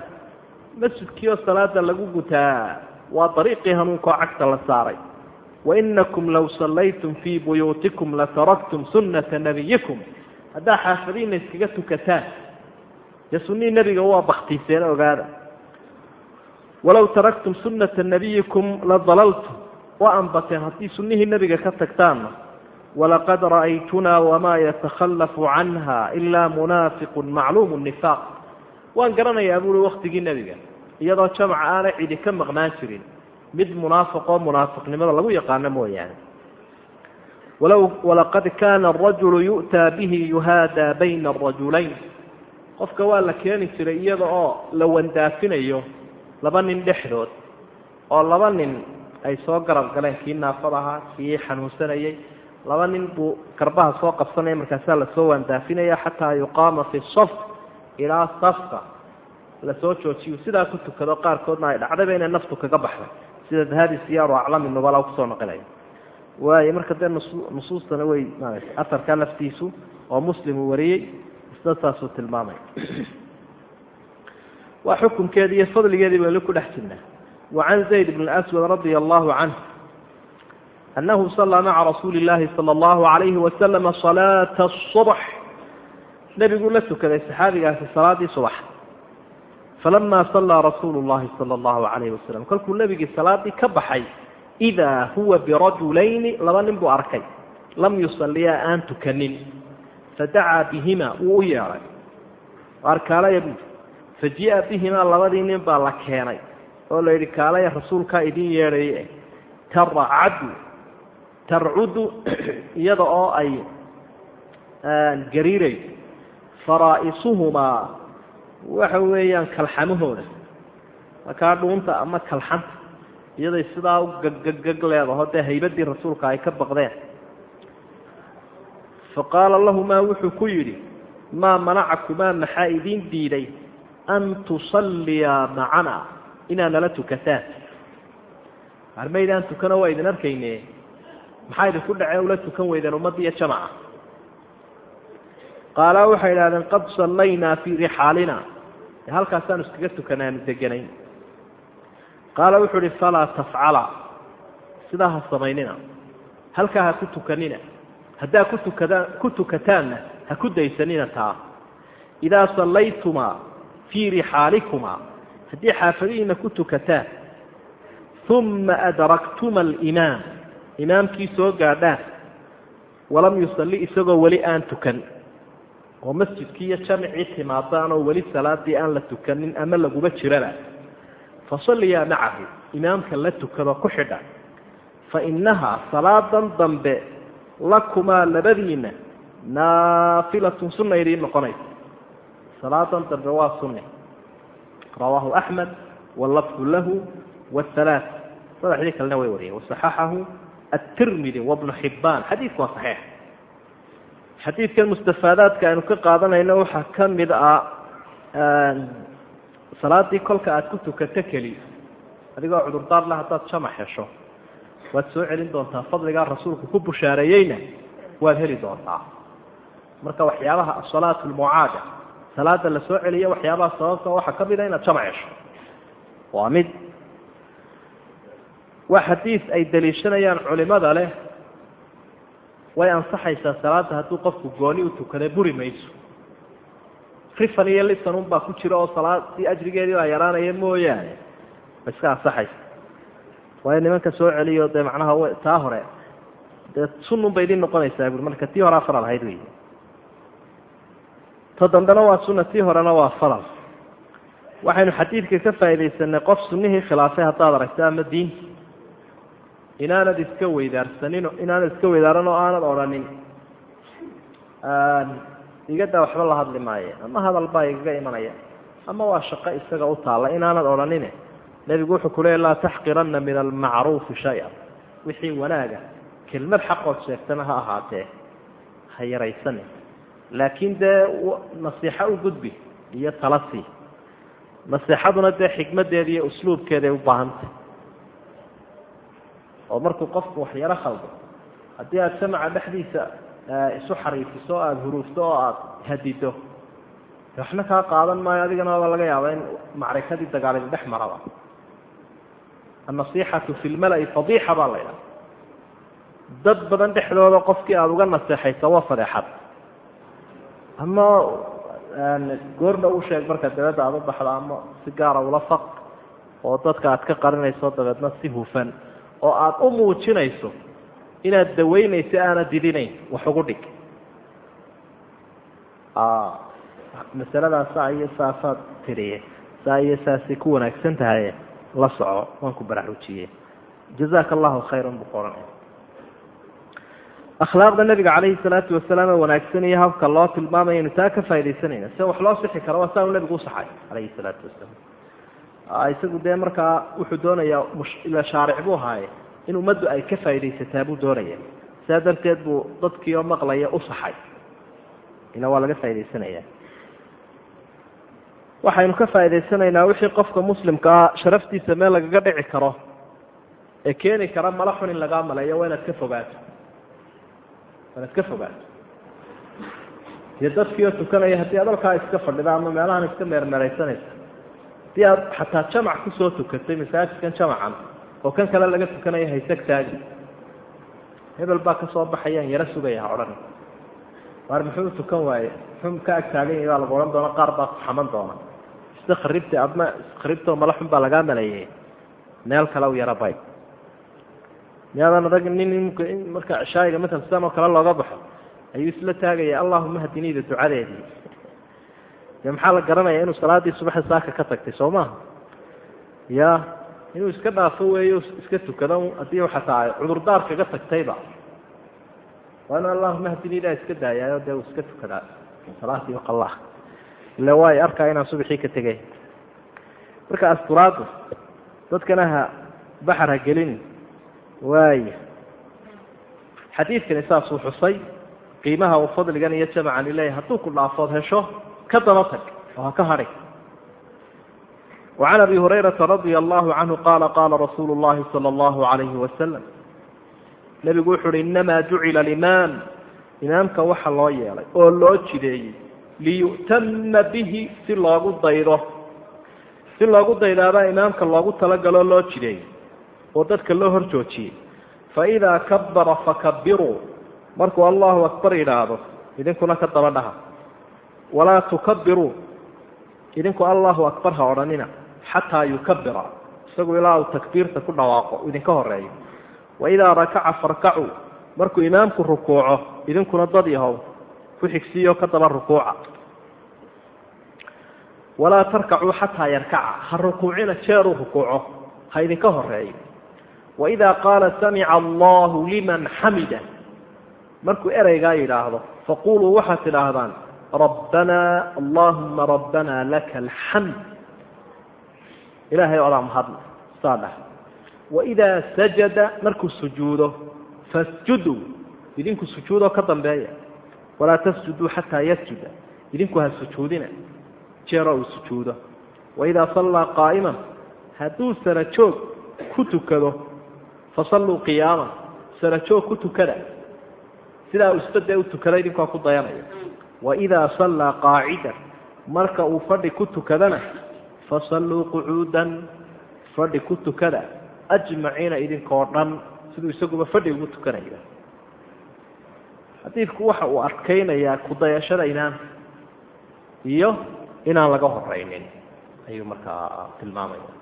masjidkiioo salaada lagu gutaa waa dariiqii hanuunkaoo cagta la saaray wainakum low sallaytum fii buyuutikum lataraktum sunata nabiyikum haddaa xaafadiina iskaga tukataan dee sunnihii nebiga waa baktiiseen ogaada walow taraktum sunata nabiyikum la dalaltum waa ambateen haddii sunnihii nebiga ka tagtaanna walaqad ra'aytunaa wamaa yatakhallafu canha ilaa munaafiqun macluumu nifaaq waan garanayaa buui waktigii nebiga iyadoo jamca aanay cidi ka maqnaan jirin mid munaafiqoo munaafiqnimada lagu yaqaano mooyaane walaqad kaana arajulu yu'taa bihi yuhaadaa bayna arajulayn qofka waa la keeni jiray iyada oo la wandaafinayo laba nin dhexdood oo laba nin ay soo garab galeen kii naafad ahaa kii xanuunsanayay laba nin buu garbaha soo qabsanaya markaasaa la soo waandaafinaya xataa yuqaama fi saf ilaa safka. Lasoo joojiyo sidaa ku tukado qaarkoodna ay dhacdayba inay naftu kaga baxday. Sida dahabi siyaaru aclami nubala ku soo noqinaya waayo marka dee nusuustana way maarata aharkaa laftiisu oo muslim uu wariyey isna saasuu tilmaamaya waa xukunkeedi iyo fadligeedii baynu ku dhex jirnaa. Wacan zayd bn aswad radia allahu canh annahu sallaa maca rasuuli llaahi sala allahu alayhi wasalama salaata subx nebiguu la tukaday saxaabigaasi salaadii subax falamaa sallaa rasuulu llahi sala allahu calayhi wasalam kolkuu nebigii salaadii ka baxay idaa huwa birajulayni laba nin buu arkay lam yusalliyaa aan tukanin fadacaa bihima wuu u yeedhay arkaalaya buui fajii'a bihimaa labadii nin baa la keenay oo la yidhi kaalaya rasuulkaa idin yeedhaye tarcudu [CLEARS THROAT] iyada oo ay gariirayso faraa'isuhumaa. Waxa weeyaan kalxamahooda. Markaa dhuunta ama kalxanta iyaday sidaa u gaggagag leedaho dee haybadii rasuulka ay ka baqdeen. Faqaala lahumaa wuxuu ku yidhi maa manacakumaa maxaa idiin diiday an tusalliyaa macana? Inaad nala tukataan. Armaydaan tukano waa idin arkayne maxaa idinku dhacee ula tukan weydeen ummadda iyo jamaca? Qaalaa waxay idhahdeen qad sallaynaa fii rixaalina. E halkaasaanu iskaga tukanaanu deganayn qaala wuxuu uhi falaa tafcala. Sidaa ha samaynina. Halkaa ha ku tukanina. Haddaa ku tukadaan ku tukataanna ha ku daysanina taa. Idaa sallaytumaa fii rixaalikumaa haddii xaafadihiina ku tukataan uma adraktuma alimaam imaamkii soo gaadhaan walam yusalli isagoo weli aan tukan oo masjidkii iyo jamicii timaadaan oo weli salaadii aan la tukanin ama laguba jiraba fasalliyaa macahu imaamka la tukado ku xidha fa innahaa salaadan dambe lakumaa labadiina naafilatun sunna idiin noqonaysa. Salaadan dambe waa sunne rawaahu axmed wallafdu lahu whalaa saddexdii kalena way wariyeen wasaxaxahu atirmidi wabnu xibbaan xadiidku waa saxiix xadiidkan mustafaadaadka aynu ka qaadanayno waxaa ka mid ah salaadii kolka aada ku tukato keli. Adigoo cudurdaar le haddaad jamac hesho. Waad soo celin doontaa fadligaa rasuulku ku bushaareeyeyna waad heli doontaa. Marka waxyaabaha asalaat lmucaada salaada la soo celiyo waxyaabaha sababta waxaa ka mid a inaad jamac hesho. Waa mid waa xadiid ay daliishanayaan culimada leh. Way ansaxaysaa salaada hadduu qofku gooni u tukada buri mayso. Rifan iyo lisan unbaa ku jira oo salaadii ajrigeedii baa yaraanaya mooyaane. Ma iska ansaxaysa? Waayo nimanka soo celiyo dee macnaha taa hore dee sunun bay idin noqonaysaa bui marka tii horea faral ahayd wey ta dambena waa sunna tii horena waa faral waxaynu xadiidka ka faaidaysanay qof sunihii khilaafay haddaad aragto ama diinta inaanad iska weydaarsanin inaanad iska weydaaran oo aanad odhanin igadaa waxba la hadli maayo ama hadal baa igaga imanaya. Ama waa shaqo isaga u taalla inaanad odhanine nebigu wuxuu ku leey laa taxqiranna min almacruufi shay-a wixii wanaaga kelmad xaqood sheegtana ha ahaatee. Ha yaraysanin. Laakiin dee nasiixo u gudbi iyo talasi nasiixaduna dee xikmaddeeda iyo usluubkeeday u baahantay oo markuu qofku waxyaro khaldo. Haddii aada jamaca dhexdiisa isu xariifiso o aada huruufto oo aada hadido waxna kaa qaadan maayo adigana waaba laga yaaba in macrikadii dagaalidi dhex maraba. Annasiixatu fi lmala-i fadiixa baa la ydhaha dad badan dhexdooda qofkii aada uga naseexaysa waa fadeexad. Ama goorna u sheeg marka dabadda aada u baxdo ama si gaara ula faq oo dadka aad ka qarinayso dabeedna si hufan oo aada u muujinayso inaad daweynayso aana didinayn wax ugu dhig. Masaladaas saa iyo saasaad tiriye saa iyo saasay ku wanaagsan tahay la soco waan ku baraarujiyey jazaaka allahu khayran buu qoranay akhlaaqda nabiga calayhi salaatu wasalaam ee wanaagsan iyo habka loo tilmaamaya taa ka faa'idaysanayna sida wax loo sixi karo waa saa uu nabigu usaxay calayhi salaatu wasalaam isagu dee markaa wuxuu doonayaa ila shaaric buu ahaaye in ummaddu ay ka faa'idaysataa buu doonaya sidaa darteed buu dadkii oo maqlaya u saxay. Waa laga faa'idaysanayaa waxaynu ka faa'idaysanaynaa wixii qofka muslimkaa sharaftiisa meel lagaga dhici karo ee keeni kara mala xun in lagaa maleeyo waa inaad ka fogaato. Waa inaad ka fogaato. Iyo dadkii oo tukanaya haddii halkaa iska fadhida ama meelahan iska meermeeraysanaysa haddii aad xataa jamac ku soo tukatay masaajidkan jamacan oo kan kale laga tukanaya haysag taagi hebel baa ka soo baxayaan yaro sugaya ha odhan. Waar muxuu tukan waaye? Muxuu ka ag taagan yahi baa lagu odhan doona qaar baa xaman doona mise kharibta ama kharibtoo malaxun baa lagaa maleeyey meel kale u yaro bay. Miyaadan adag nin marka cishaayiga maala sidan oo kale looga baxo ayuu isla taagaya allahuma hadinida ducadeedii dee maxaa la garanaya inuu salaadii subaxi saaka ka tagtay soo maha ya inuu iska dhaafo weeyo iska tukado haddii xataa ay cudurdaar kaga tagtayba. Waa inu allahuma hadinida iska daayaayo dee uu iska tukadaa salaadii oqallah ila waayo arkaa inaan subaxii ka tegay. Marka asturaaddu dadkana ha baxar ha gelin. Waaya xadiidkani saasuu xusay. Qiimaha uu fadligan iyo jamacan ileeyahy hadduu ku dhaafood hesho ka daba tag oo ha ka hadhi وعn abi هurayرaةa radي الlahu عanهu qala qala rasuulu الlahi salى الlahu عalayhi wasalam nebigu wuxu uhi inamaa jucila اlimaam imaamka waxa loo yeelay oo loo jideeyey liyu'tama bihi si loogu daydo si loogu daydaabaa imaamka loogu talagaloo loo jideeyey oo dadka loo hor joojiyey faidaa kabara fakabiruu markuu allahu akbar yidhaahdo idinkuna ka daba dhaha walaa tukabiruu idinku allahu akbar ha odhanina xataa yukabira isagu ilaa uu takbiirta ku dhawaaqo idinka horeeyo waidaa rakaca farkacuu markuu imaamku rukuuco idinkuna dad yahow ku xigsiiyo ka daba rukuuca walaa tarkacuu xataa yarkaca ha rukuucina jeeruu rukuuco ha idinka horeeyo waidaa qaala samica allahu liman xamida markuu ereygaa yidhaahdo faquluu waxaad tidhaahdaan rabbanaa allahuma rabbanaa laka alxamd ilaahay odaa mahadna saa dhah waidaa sajada markuu sujuudo fasjuduu idinku sujuudoo ka dambeeya walaa tasjuduu xataa yasjuda idinku ha sujuudina jeeroo uu sujuudo waidaa sallaa qaa'iman hadduu sarajoog ku tukado fasalluu qiyaaman sarajoog ku tukada sidaa uu u tukada idinkuaa ku dayanaya waidaa sallaa qaacidan. Marka uu fadhi ku tukadana fasalluu qucuudan. Fadhi ku tukada ajmaciina idinkoo dhan siduu isaguba fadhi ugu tukanaya xadiidku waxa uu adkaynayaa kudayashada imaamka iyo inaan laga horeynin ayuu markaa tilmaamaya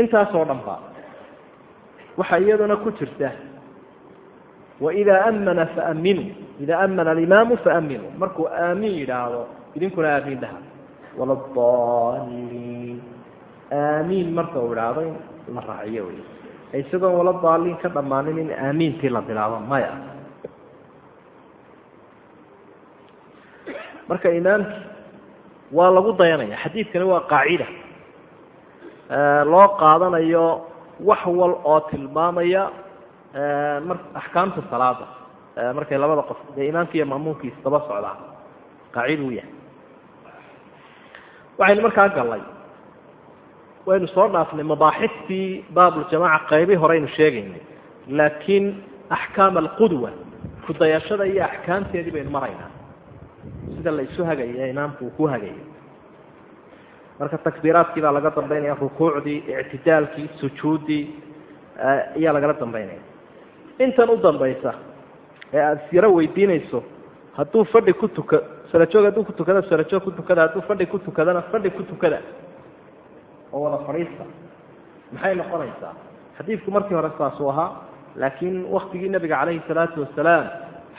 intaasoo dhan ba waxaa iyaduna ku jirta waidaa amana faaminuu idaa amana alimaamu faaminuu markuu aamin yidhaahdo idinkuna aamiin dhaha waladaliin aamiin marka uu idhaahdo in la raaciyo wey isagoon wala daaliin ka dhammaanin in aamiintii la bilaabo maya marka imaamki waa lagu dayanaya xadiidkani waa qaacida loo qaadanayo wax wal oo tilmaamaya mar axkaamta salaada markay labada qof dee imaamki iyo maamuunkiis daba socdaan qaacida u yahay. Waxaynu markaa gallay. Waynu soo dhaafnay mabaaxiftii baabuljamaaca qaybii horeynu sheegaynay. Laakiin axkaam alqudwa kudayashada iyo axkaamteedii baynu maraynaa. Sida la isu hagaya imaamku uu ku hagaya marka takbiiraadkii baa laga dambaynaya rukuucdii ictidaalkii sujuuddii ayaa lagala dambaynaya. Intan u dambaysa ee aada isyaro weydiinayso hadduu fadhi ku tuka sarajoog hadduu ku tukada sarajoog ku tukada hadduu fadhi ku tukadana fadhi ku tukada. Oo wada fadhiista. Maxay noqonaysaa? Xadiidku markii hore saasuu ahaa laakiin waktigii nabiga calayhi salaatu wasalaam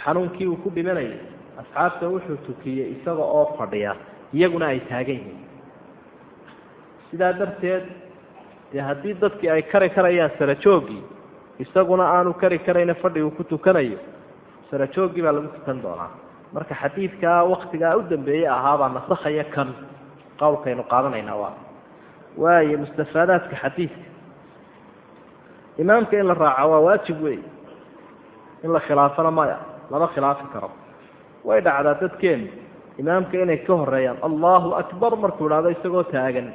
xanuunkii uu ku dhimanayay asxaabta wuxuu tukiyey isaga oo fadhiya iyaguna ay taagan yihiin. Sidaa darteed dee haddii dadkii ay kari karayaan sarajooggii isaguna aanu kari karayna fadhi uu ku tukanayo sarajooggii baa lagu tukan doonaa. Marka xadiidkaa waktigaa u dambeeyey ahaabaa nasakhaya kan. Qowlkaynu qaadanaynaa waa. Waayo mustafaadaadka xadiidka. Imaamka in la raaca waa waajib wey in la khilaafana maya lama khilaafi karo. Way dhacdaa dadkeenu imaamka inay ka horeeyaan allahu akbar markuu idhaahdo isagoo taagan.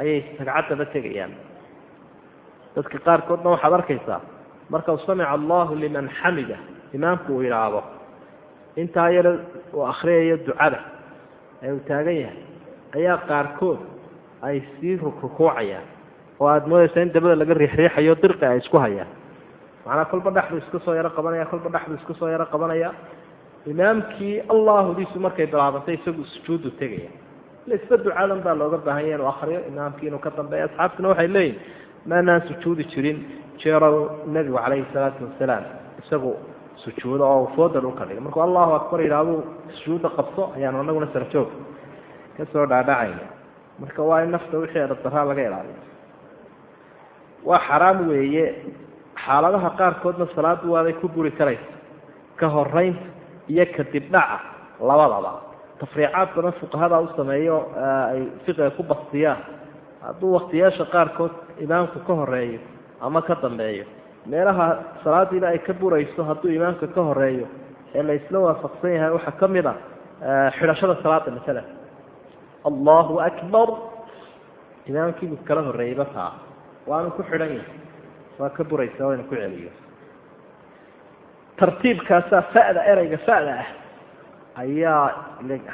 Ayay ragcaddaba tegayaan. Dadka qaarkoodna waxaad arkaysaa markau samica allahu liman xamida imaamku uu idhaahdo intaa yar uu akriyayo ducada ee uu taagan yahay. Ayaa qaarkood ay sii rukuucayaan oo aada moodaysaa in dabada laga riixriixayo dirqi ay isku hayaan. Macnaa kolba dhexdu iska soo yaro qabanaya kolba dhexdu iska soo yaro qabanaya. Imaamkii allahudiisu markay bilaabantay isagu sujuudu tegaya. Isba ducadan baa looga baahan ya inuu akriyo imaamkii inuu ka dambeeyo. Asxaabtuna waxay leeyihiin maanaan sujuudi jirin jeerow nebigu calayhi salaatu wasalaam isagu sujuudo oo fooda dhulka dhiga markuu allahu akbar yidhahduu sujuudda qabso ayaanu anaguna sarjoog ka soo dhaadhacayna. Marka waa in nafta wixii edabdaraa laga ilaaliyo. Waa xaraam weeye xaaladaha qaarkoodna salaadu waaday ku buri karaysa. Ka horeynta iyo kadib dhaca labadaba. Tafriicaad badan fuqahada u sameeyo ay fiqiga ku bastiyaan. Hadduu waktiyaasha qaarkood imaamku ka horeeyo ama ka dambeeyo meelaha salaadiiba ay ka burayso hadduu imaamka ka horeeyo ee la waafaqsan yahay waxaa ka mid a xidhashada salaada masalan allahu akbar. Imaamkiibuu kala horeeyeyba taa. Waanu ku xidhan yahay. Waa ka buraysa waa ku celiyo. Tartiibkaasaa fa'da ereyga fa'da ah. Ayaa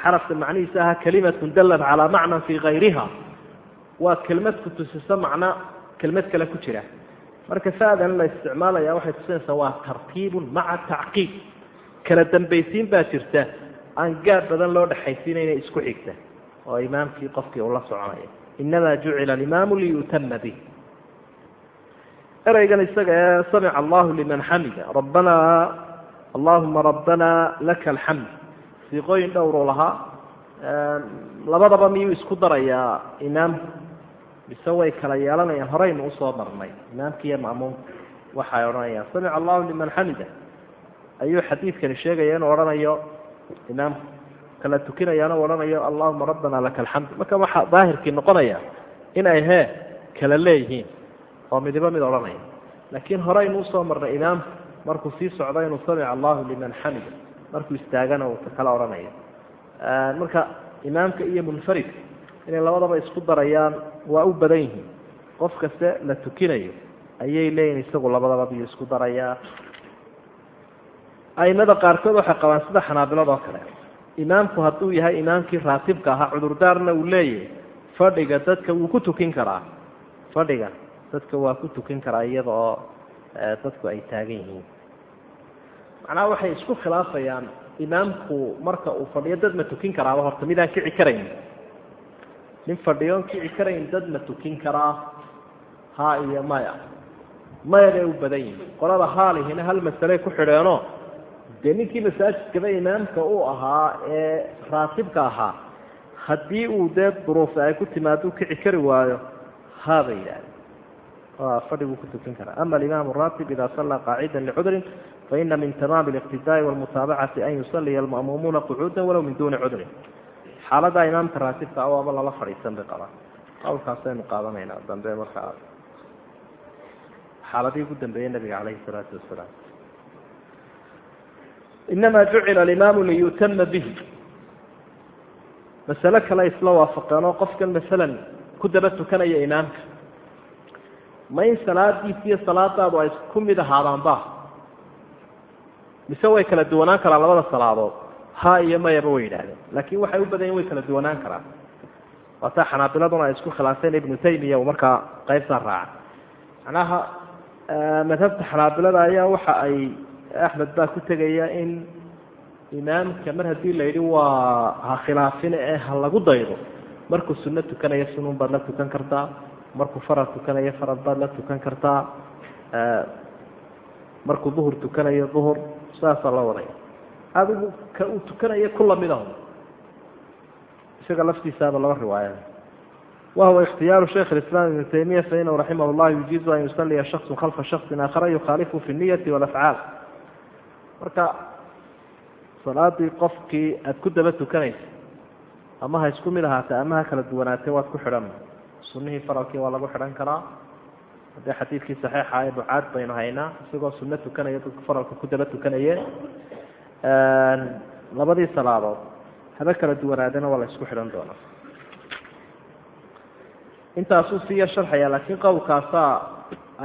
xarafka macnihiisa ahaa kalimatun dallat calaa macnan fii kayriha waa kelmad ku tusiso macno kelmad kale ku jira marka fa'dan la isticmaalaya waxay tusinaysaa waa tartiibun maca tacqiib. Kala dambaysiin baa jirta. Aan gaab badan loo dhexaysiinayna isku xigta. Oo imaamkii qofkii uu la soconaya. Inamaa jucila alimaamu liyutama bih ereygan isaga ee samica allahu liman xamida rabbanaa allahuma rabbanaa laka alxamd siiqooyin dhowruu lahaa. Labadaba miyuu isku darayaa imaamku mise way kala yeelanayaan. Horeynu u soo marnay. Imaamka iyo waxay odhanayaan samica allahu liman xamida ayuu xadiidkani sheegaya inuu odhanayo imaamku kala tukinayaana u odhanayo allahuma rabbana laka alxamd marka waxaa daahirkii noqonaya in hee kala leeyihiin oo midibo mid odhanaya laakiin horeynu u soo marnay imaamku markuu sii socdo inuu samica allahu liman xamida markuu istaagana uu kala odhanayo. Marka imaamka iyo munfaridka inay labadaba isku darayaan waa u badan yihiin. Qof kaste la tukinayo ayay leeyihiin isagu labadaba biyuu isku darayaa aimada qaarkood waxay qabaan sida xanaabilada oo kale. Imaamku hadduu yahay imaamkii raatibka ahaa cudurdaarna uu leeyahay fadhiga dadka wuu ku tukin karaa. Fadhiga dadka waa ku tukin karaa iyada oo dadku ay taagan yihiin. Macnaha waxay isku khilaafayaan imaamku marka uu fadhiyo dad ma tukin karaaba horta midaan kici karayn nin fadhiyoon kici karayn dad ma tukin karaa ha iyo maya. Maya bay u badan yihiin qolada haalihina hal masale ku xidheeno. Dee ninkii masaajidkaba imaamka uu ahaa ee raatibka ahaa haddii uu dee duruuf ay ku timaado kici kari waayo haabay yidhahdeen. Fadhiguu ku tukin karaa. Ama alimaam raatib ida sallaa qaacida licudrin faina min tamaami اliqtidaa'i wاlmutaabacati an yusaliya alma'muumuuna qucuuda walow min duni cudrin xaaladaa imaamka raatibka a aba lala fadhiisan bay qabaan. Qawlkaasaynu qaadanaynaa dambe markaa xaaladihii ugu dambeeyey nabiga calayhi salaatu wasalaam. Inama jucila alimaamu liyutama bihi. Masale kale isla waafaqeen oo qofkan masalan ku daba tukanaya imaamka. Ma in salaadiisa iyo salaadaadu ay ku mid ahaadaanba mise way kala duwanaan karaan labada salaadood ha iyo mayaba way yidhaahdeen. Laakin waxay u badan yihiin way kala duwanaan karaan. Waataa xanaabiladuna ay isku khilaafeen ibnu taymiya uu markaa qaybtaa raaca macnaha madhabta xanaabilada ayaa waxa ay axmed baa ku tegaya in imaamka mar haddii la yidhi waa ha khilaafin ee ha lagu daydo markuu sunno tukanayo sunuun baad la tukan kartaa markuu farad tukanayo farad baad la tukan kartaa markuu duhur tukanayo duhur saasaa la wadaya adigu ka uu tukanaya ku lamidaho isaga laftiisaaba laba riwaayada wahuwa ikhtiyaaru shaykh islaam ibnu taymiya fainahu raximah llah yujiizu an yusaliya shaksu khalfa shaksi aakhara yukhaalifu fi niyati walafcaal marka salaadii qofkii aada ku daba tukanaysa ama ha isku mid ahaatee ama ha kala duwanaatee waad ku xidhan. Sunihii faralkii waa lagu xidhan karaa. Haddee xadiidkii saxiixa ee ducaad baynu haynaa isagoo sunno tukanaya dadku faralka ku daba tukanaye labadii salaadood. Haba kala duwanaadena waa la isku xidhan doonaa intaasuu siiya sharxaya laakiin qowlkaasaa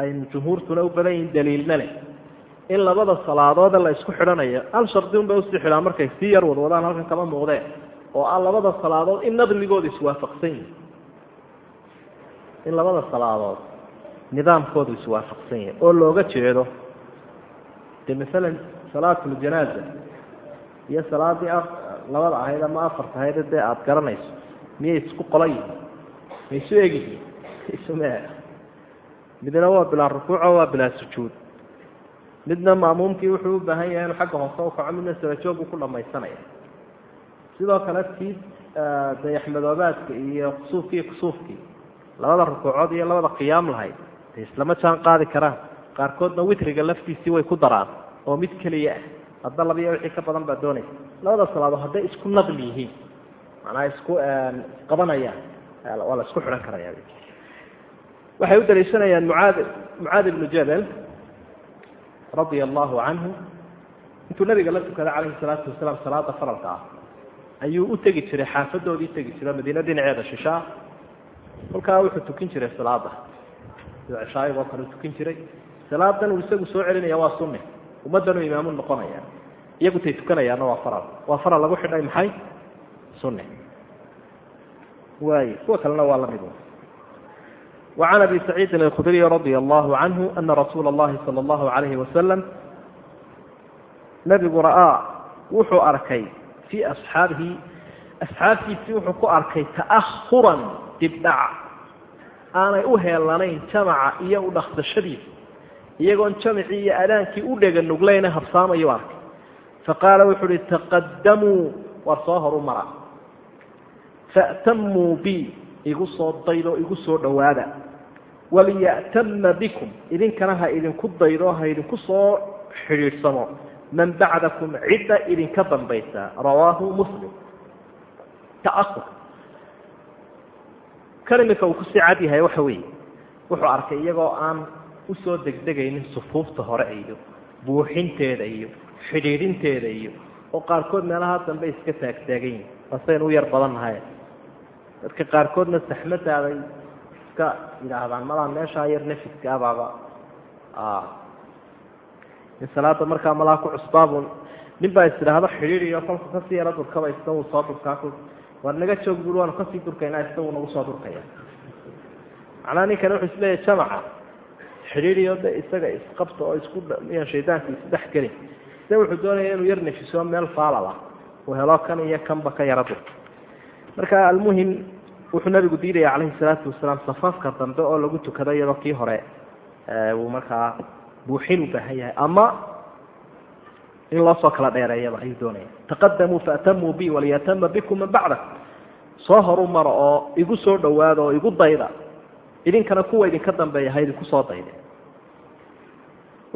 aynu jumhuurtuna u badan yihiin daliilna leh. In labada salaadoode la isku xidhanayo hal un bay u sii xidhaan markay sii yar wadwadaan halkan kama muuqdeen. Oo ah labada salaadood in nadmigooda iswaafaqsan yihi in labada salaadood nidaamkoodu iswaafaqsan yahay oo looga jeedo de masalan salaatuljanaaza iyo salaadii labada ahayd ama afarta ahayd dee aada garanayso miyay isku qola yihiin [LAUGHS] ma isu egyihiin isuma midna waa bilaa rukuuco waa bilaa sujuud. Midna ma'muumkii wuxuu u baahan yahay inuu xagga hoose ukaco midna sarajoog ku dhamaysanaya sidoo kale tii dayaxmadoobaadka iyo kusuufkii kusuufkii labada rukuucood iyo labada qiyaam lahayd de islama jaan qaadi karaan. Qaarkoodna witriga laftiisii way ku daraan oo mid keliya ah hadda labiyo wixii ka badan baa doonaysa. Labada salaadood hadday isku naqli yihiin macnaha isku qabanayaan waa la isku xidhan karaya waxay u daliishanayaan mucaad mucaad ibnu jabel radia allahu canhu intuu nabiga la tukaday calayhi salaatu wasalaam salaada faralka ah ayuu u tegi jiray xaafadoodii tegi jiray madiina dhinaceeda shishaa kolkaa wuxuu tukin jiray salaada. Sida cishaaigoo kale u tukin jiray. Salaadan uu isagu soo celinaya waa sunne ummaddanuu imaamu noqonaya iyagu tay tukanayaanna waa faral waa faral lagu xidhay maxay sunne waay kuwa kalena waa lamid وعن أبي سعيد الخdري رضي الله عنه أن رsuuل اللhi صلى الله عليه وسلم نبgu ra'aa wuxuu arkay في أصحاabihi أصxaabtiisii wuxuu ku arkay تأhرا dibdhac aanay u heelanayn jamca iyo u dhakdashadiisa iyagoon jamcii iyo adaankii u dhega nuglayna habsaamayu arkay faqaala wuxuu uhi taqadamuu war soo horu mara fa'tamuu bi igu soo daydoo igu soo dhowaada waliya'tama bikum idinkana ha idinku daydo ha idinku soo xidhiidhsamo man bacdakum cidda idinka dambaysa rawaahu muslim taaqur kan uu ku sii cad yahay waxa weeye wuxuu arkay iyagoo aan u soo degdegaynin sufuufta hore iyo buuxinteeda iyo xidhiidhinteeda iyo oo qaarkood meelaha dambe iska taagtaagan yihiin basaynu u yar badan nahay. Dadka qaarkoodna saxmadaaday iska yidhaahdaan malaa meeshaa yar nefiska abaaba in salaada markaa malaa ku cusbaabun. Nin baa is idhaahdo xidhiidiyo kolku ka sii yaro durkaba isna wuu soo durkaa war naga joog bui waanu ka sii durkaynaa isna wuu nagu soo durkaya. Macnaha ninkani wuxuu isleeyahy jamaca. Xidhiidiyo de isaga isqabta oo isku shaydaanka isdhex gelin se wuxuu doonaya inuu yar nefiso meel faalala uu helo kan iyo kanba ka yaro durka marka almuhim wuxuu nabigu diidaya calayhi salaatu wasalaam safaafka dambe oo lagu tukado iyadoo kii hore uu markaa buuxin u baahan yahay. Ama in loo soo kala dheereeyaba ayuu doonaya taqadamuu faatamuu bi waliyatama bikum man bacdak. Soo horu maro oo igu soo dhowaada oo igu dayda. Idinkana kuwa idinka dambeeya ha idinku soo dayde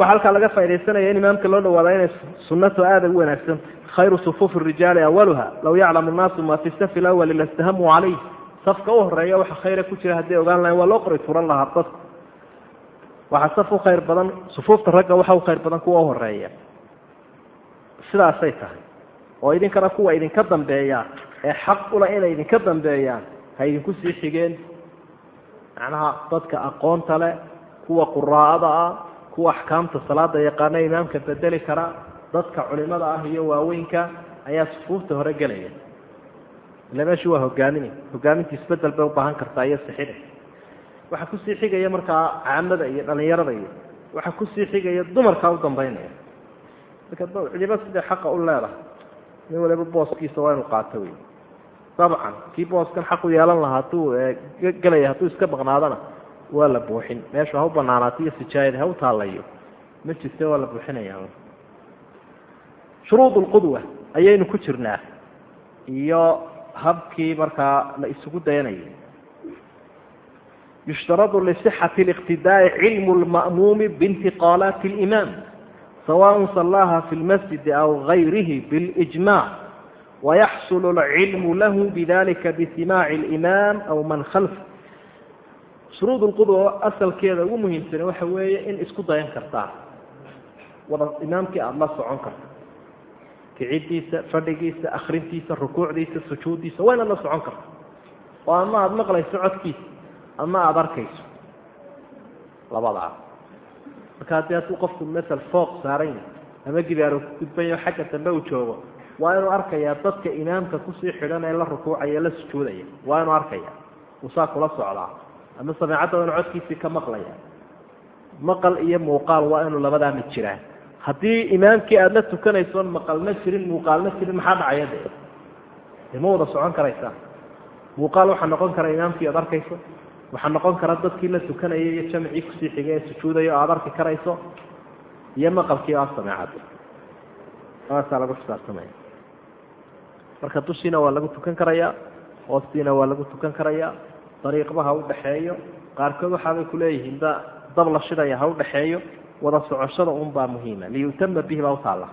waxaa halkaa laga faa'idaysanaya in imaamka loo dhawaada inay sunnato aada u wanaagsanta khayru sufuufi rijaali awaluha law yaclamu nnaasu ma fi safi lawali lastahamuu calayh safka u horreeya waxa khayra ku jira hadday ogaan lahayn waa loo qori turan lahaa dadku waxaa saf u khayr badan sufuufta ragga waxa u khayr badan kuwa u horreeya sidaasay tahay. Oo idinkana kuwa idinka dambeeya ee xaq ula inay idinka dambeeyaan ha idinku sii xigeen. Macnaha dadka aqoonta leh kuwa quraa'ada ah kuwa axkaamta salaada yaqaana imaamka bedeli kara dadka culimada ah iyo waaweynka ayaa sufuufta hore gelaya. Ila meeshu waa hogaaminay hogaaminta isbeddel bay ubaahan kartaa iyo sixida waxaa ku sii xigaya markaa caamada iyo dhalinyarada iyo waxaa ku sii xigaya dumarkaa u dambeynaya marka culiba siday xaqa u leedahay nin waliba booskiisa waa inu qaato wey dabcan kii booskan xaq yeelan lahaa hadduu gelaya hadduu iska maqnaadana waa la buuxin. Meeshu ha u banaanaata iyo sijaayada ha u taallayo. Ma jirte waa la buuxinaya shuruud lqudwa ayaynu ku jirnaa. Iyo habkii markaa la isugu dayanayay. Yushtaradu lisixati liqtidaa'i cilmu lma'muumi biintiqaalaati alimaam sawaءn sallaha fi lmasjidi aw gayrihi bilijmac wayaxsulu alcilmu lahu bidalika bisimaaci اlimaam aw man khalfa shuruud lqudwa asalkeeda ugu muhiimsane waxa weeye in isku dayan kartaa. Wada imaamkii aada la socon karta. Kicidiisa fadhigiisa akrintiisa rukuucdiisa sujuuddiisa waa inaad la socon karta. Oo ama aada maqlayso codkiisa ama aada arkayso. Labadaa marka haddii hadduu qofku masel fooq saaran yahay ama gidaaro ku gudbanyo xagga dambe uu joogo waa inuu arkayaa dadka imaamka ku sii xidhan ee la rukuucaya la sujuudaya. Waa inuu arkaya usaa kula socdaa ama sameecadda waa inu codkiisii ka maqlaya. Maqal iyo muuqaal waa inuu labadaa mid jiraan haddii imaamkii aada la tukanaysoon maqalna jirin muuqaalna jirin maxaa dhacaya de de ma wada socon karaysaa? Muuqaal waxaa noqon kara imaamkii aad arkayso waxaa noqon kara dadkii la tukanaya iyo jamcii ku sii xigay ee sujuudaya aada arki karayso iyo maqalkii oo sameecad saasaa lagu xisaabtamaya. Marka dushiina waa lagu tukan karayaa hoostiina waa lagu tukan karayaa dariiqba ha u dhaxeeyo qaarkood waxaabay kuleeyihiin ba dab la shidaya ha u dhaxeeyo wada socoshada un baa muhiima liyutama bihi baa utaalla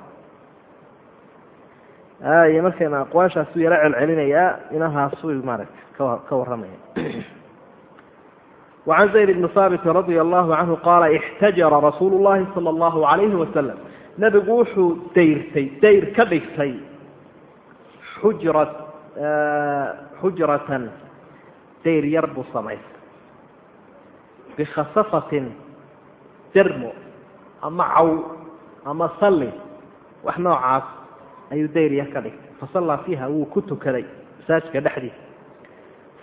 y markayna aqwaashaasu yaro celcelinayaa inahaasuu maaragta ka warramaya [CLEARS THROAT] وعن زيد بن ثابت رضي الله عنه قال احتجر رsuuل اللhi صلى الله عليه وسلم نبgu wuxuu dayrtay dayr ka dhigtay xujra xujratan dayr yar buu samaystay bikhasafatin dermo ama caw ama salli wax noocaas ayuu dayr yar ka dhigtay fasallaa fiiha wuu ku tukaday masaajidka dhexdiisa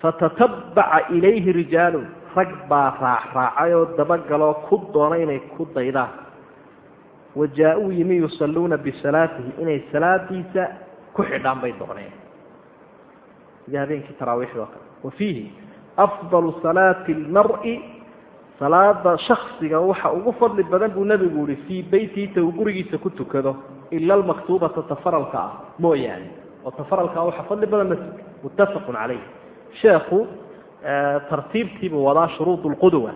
fatatabaca ilayhi rijaalu rag baa raacraacay oo dabagaloo ku doona inay ku daydaan wa jaa-uu yimi yusalluuna bisalaatihi inay salaadiisa ku xidhaan bay dooneen sidii habeenkii taraawiixda oo kale wa fiihi afdalu salaati almar-i salaada shaksiga waxa ugu fadli badan buu nebigu yihi fii beytihi ta uu gurigiisa ku tukado ila almaktuubata tafaralka ah mooyaane. Oo tafaralka ah waxa fadli badan masjidka muttafaqun calayh sheekhu tartiibtiibuu wadaa shuruud lqudwa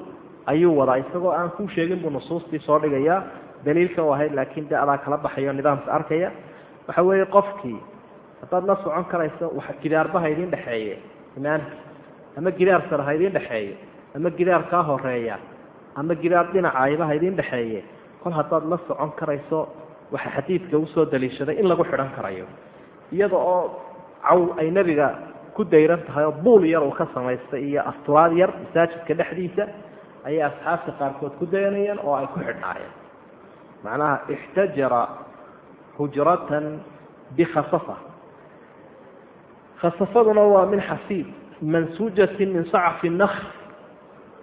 ayuu wadaa isagoo aan ku sheegin buu nusuustii soo dhigayaa daliilka u ahayd laakiin de adaa kala baxayo nidaamka arkaya. Waxa weeye qofkii haddaad la socon karayso gidaarba ha idin dhexeeye imaamki ama gidaar ha idin dhexeeye ama gidaar kaa horreeya ama gidaar dhinacayba ha idin dhexeeye kol haddaad la socon karayso waxa xadiidka u soo daliishaday in lagu xidhan karayo. Iyada oo caw ay nebiga ku dayran tahay oo buul yar uu ka samaystay iyo asturaad yar masaajidka dhexdiisa ayay asxaabta qaarkood ku dayanayeen oo ay ku xidhnaayeen. Macnaha ixtajara xujratan bikhasafa khasafaduna waa min xasiib mansuujatin min sacfi nakl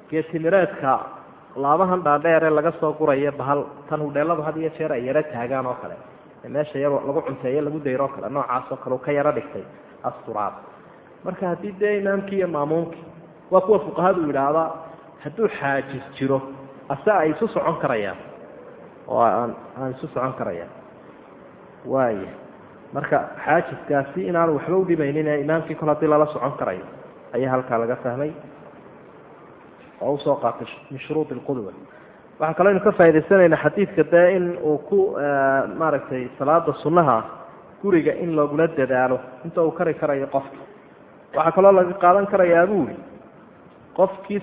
geetimireedka laabahan dhaadheere laga soo guraya bahal tan hudheeladu had iyo jeer ay yaro taagaan oo kale. Meesha yar lagu cunteeyo lagu dayro oo kale noocaas oo kale uu ka yaro dhigtay asturaad marka haddii dee imaamkii iyo maamuunkii waa kuwa fuqahadu yidhaahdaa hadduu xaajis jiro ase ay isu socon karayaan. Oo aan isu socon karayaan. Waaya marka xaajiskaasi inaanu waxba udhimaynin ee imaamkii kol haddii lala socon karayo ayaa halkaa laga fahmay oo u soo qaatay min shuruud lqudwa waxaa kaloo aynu ka faa'idaysanaynaa xadiidka dee in uu ku maaragtay salaada sunnaha guriga in loogula dadaalo inta uu kari karayo qofka. Waxaa kaloo laga qaadan karayaa buuli qofkii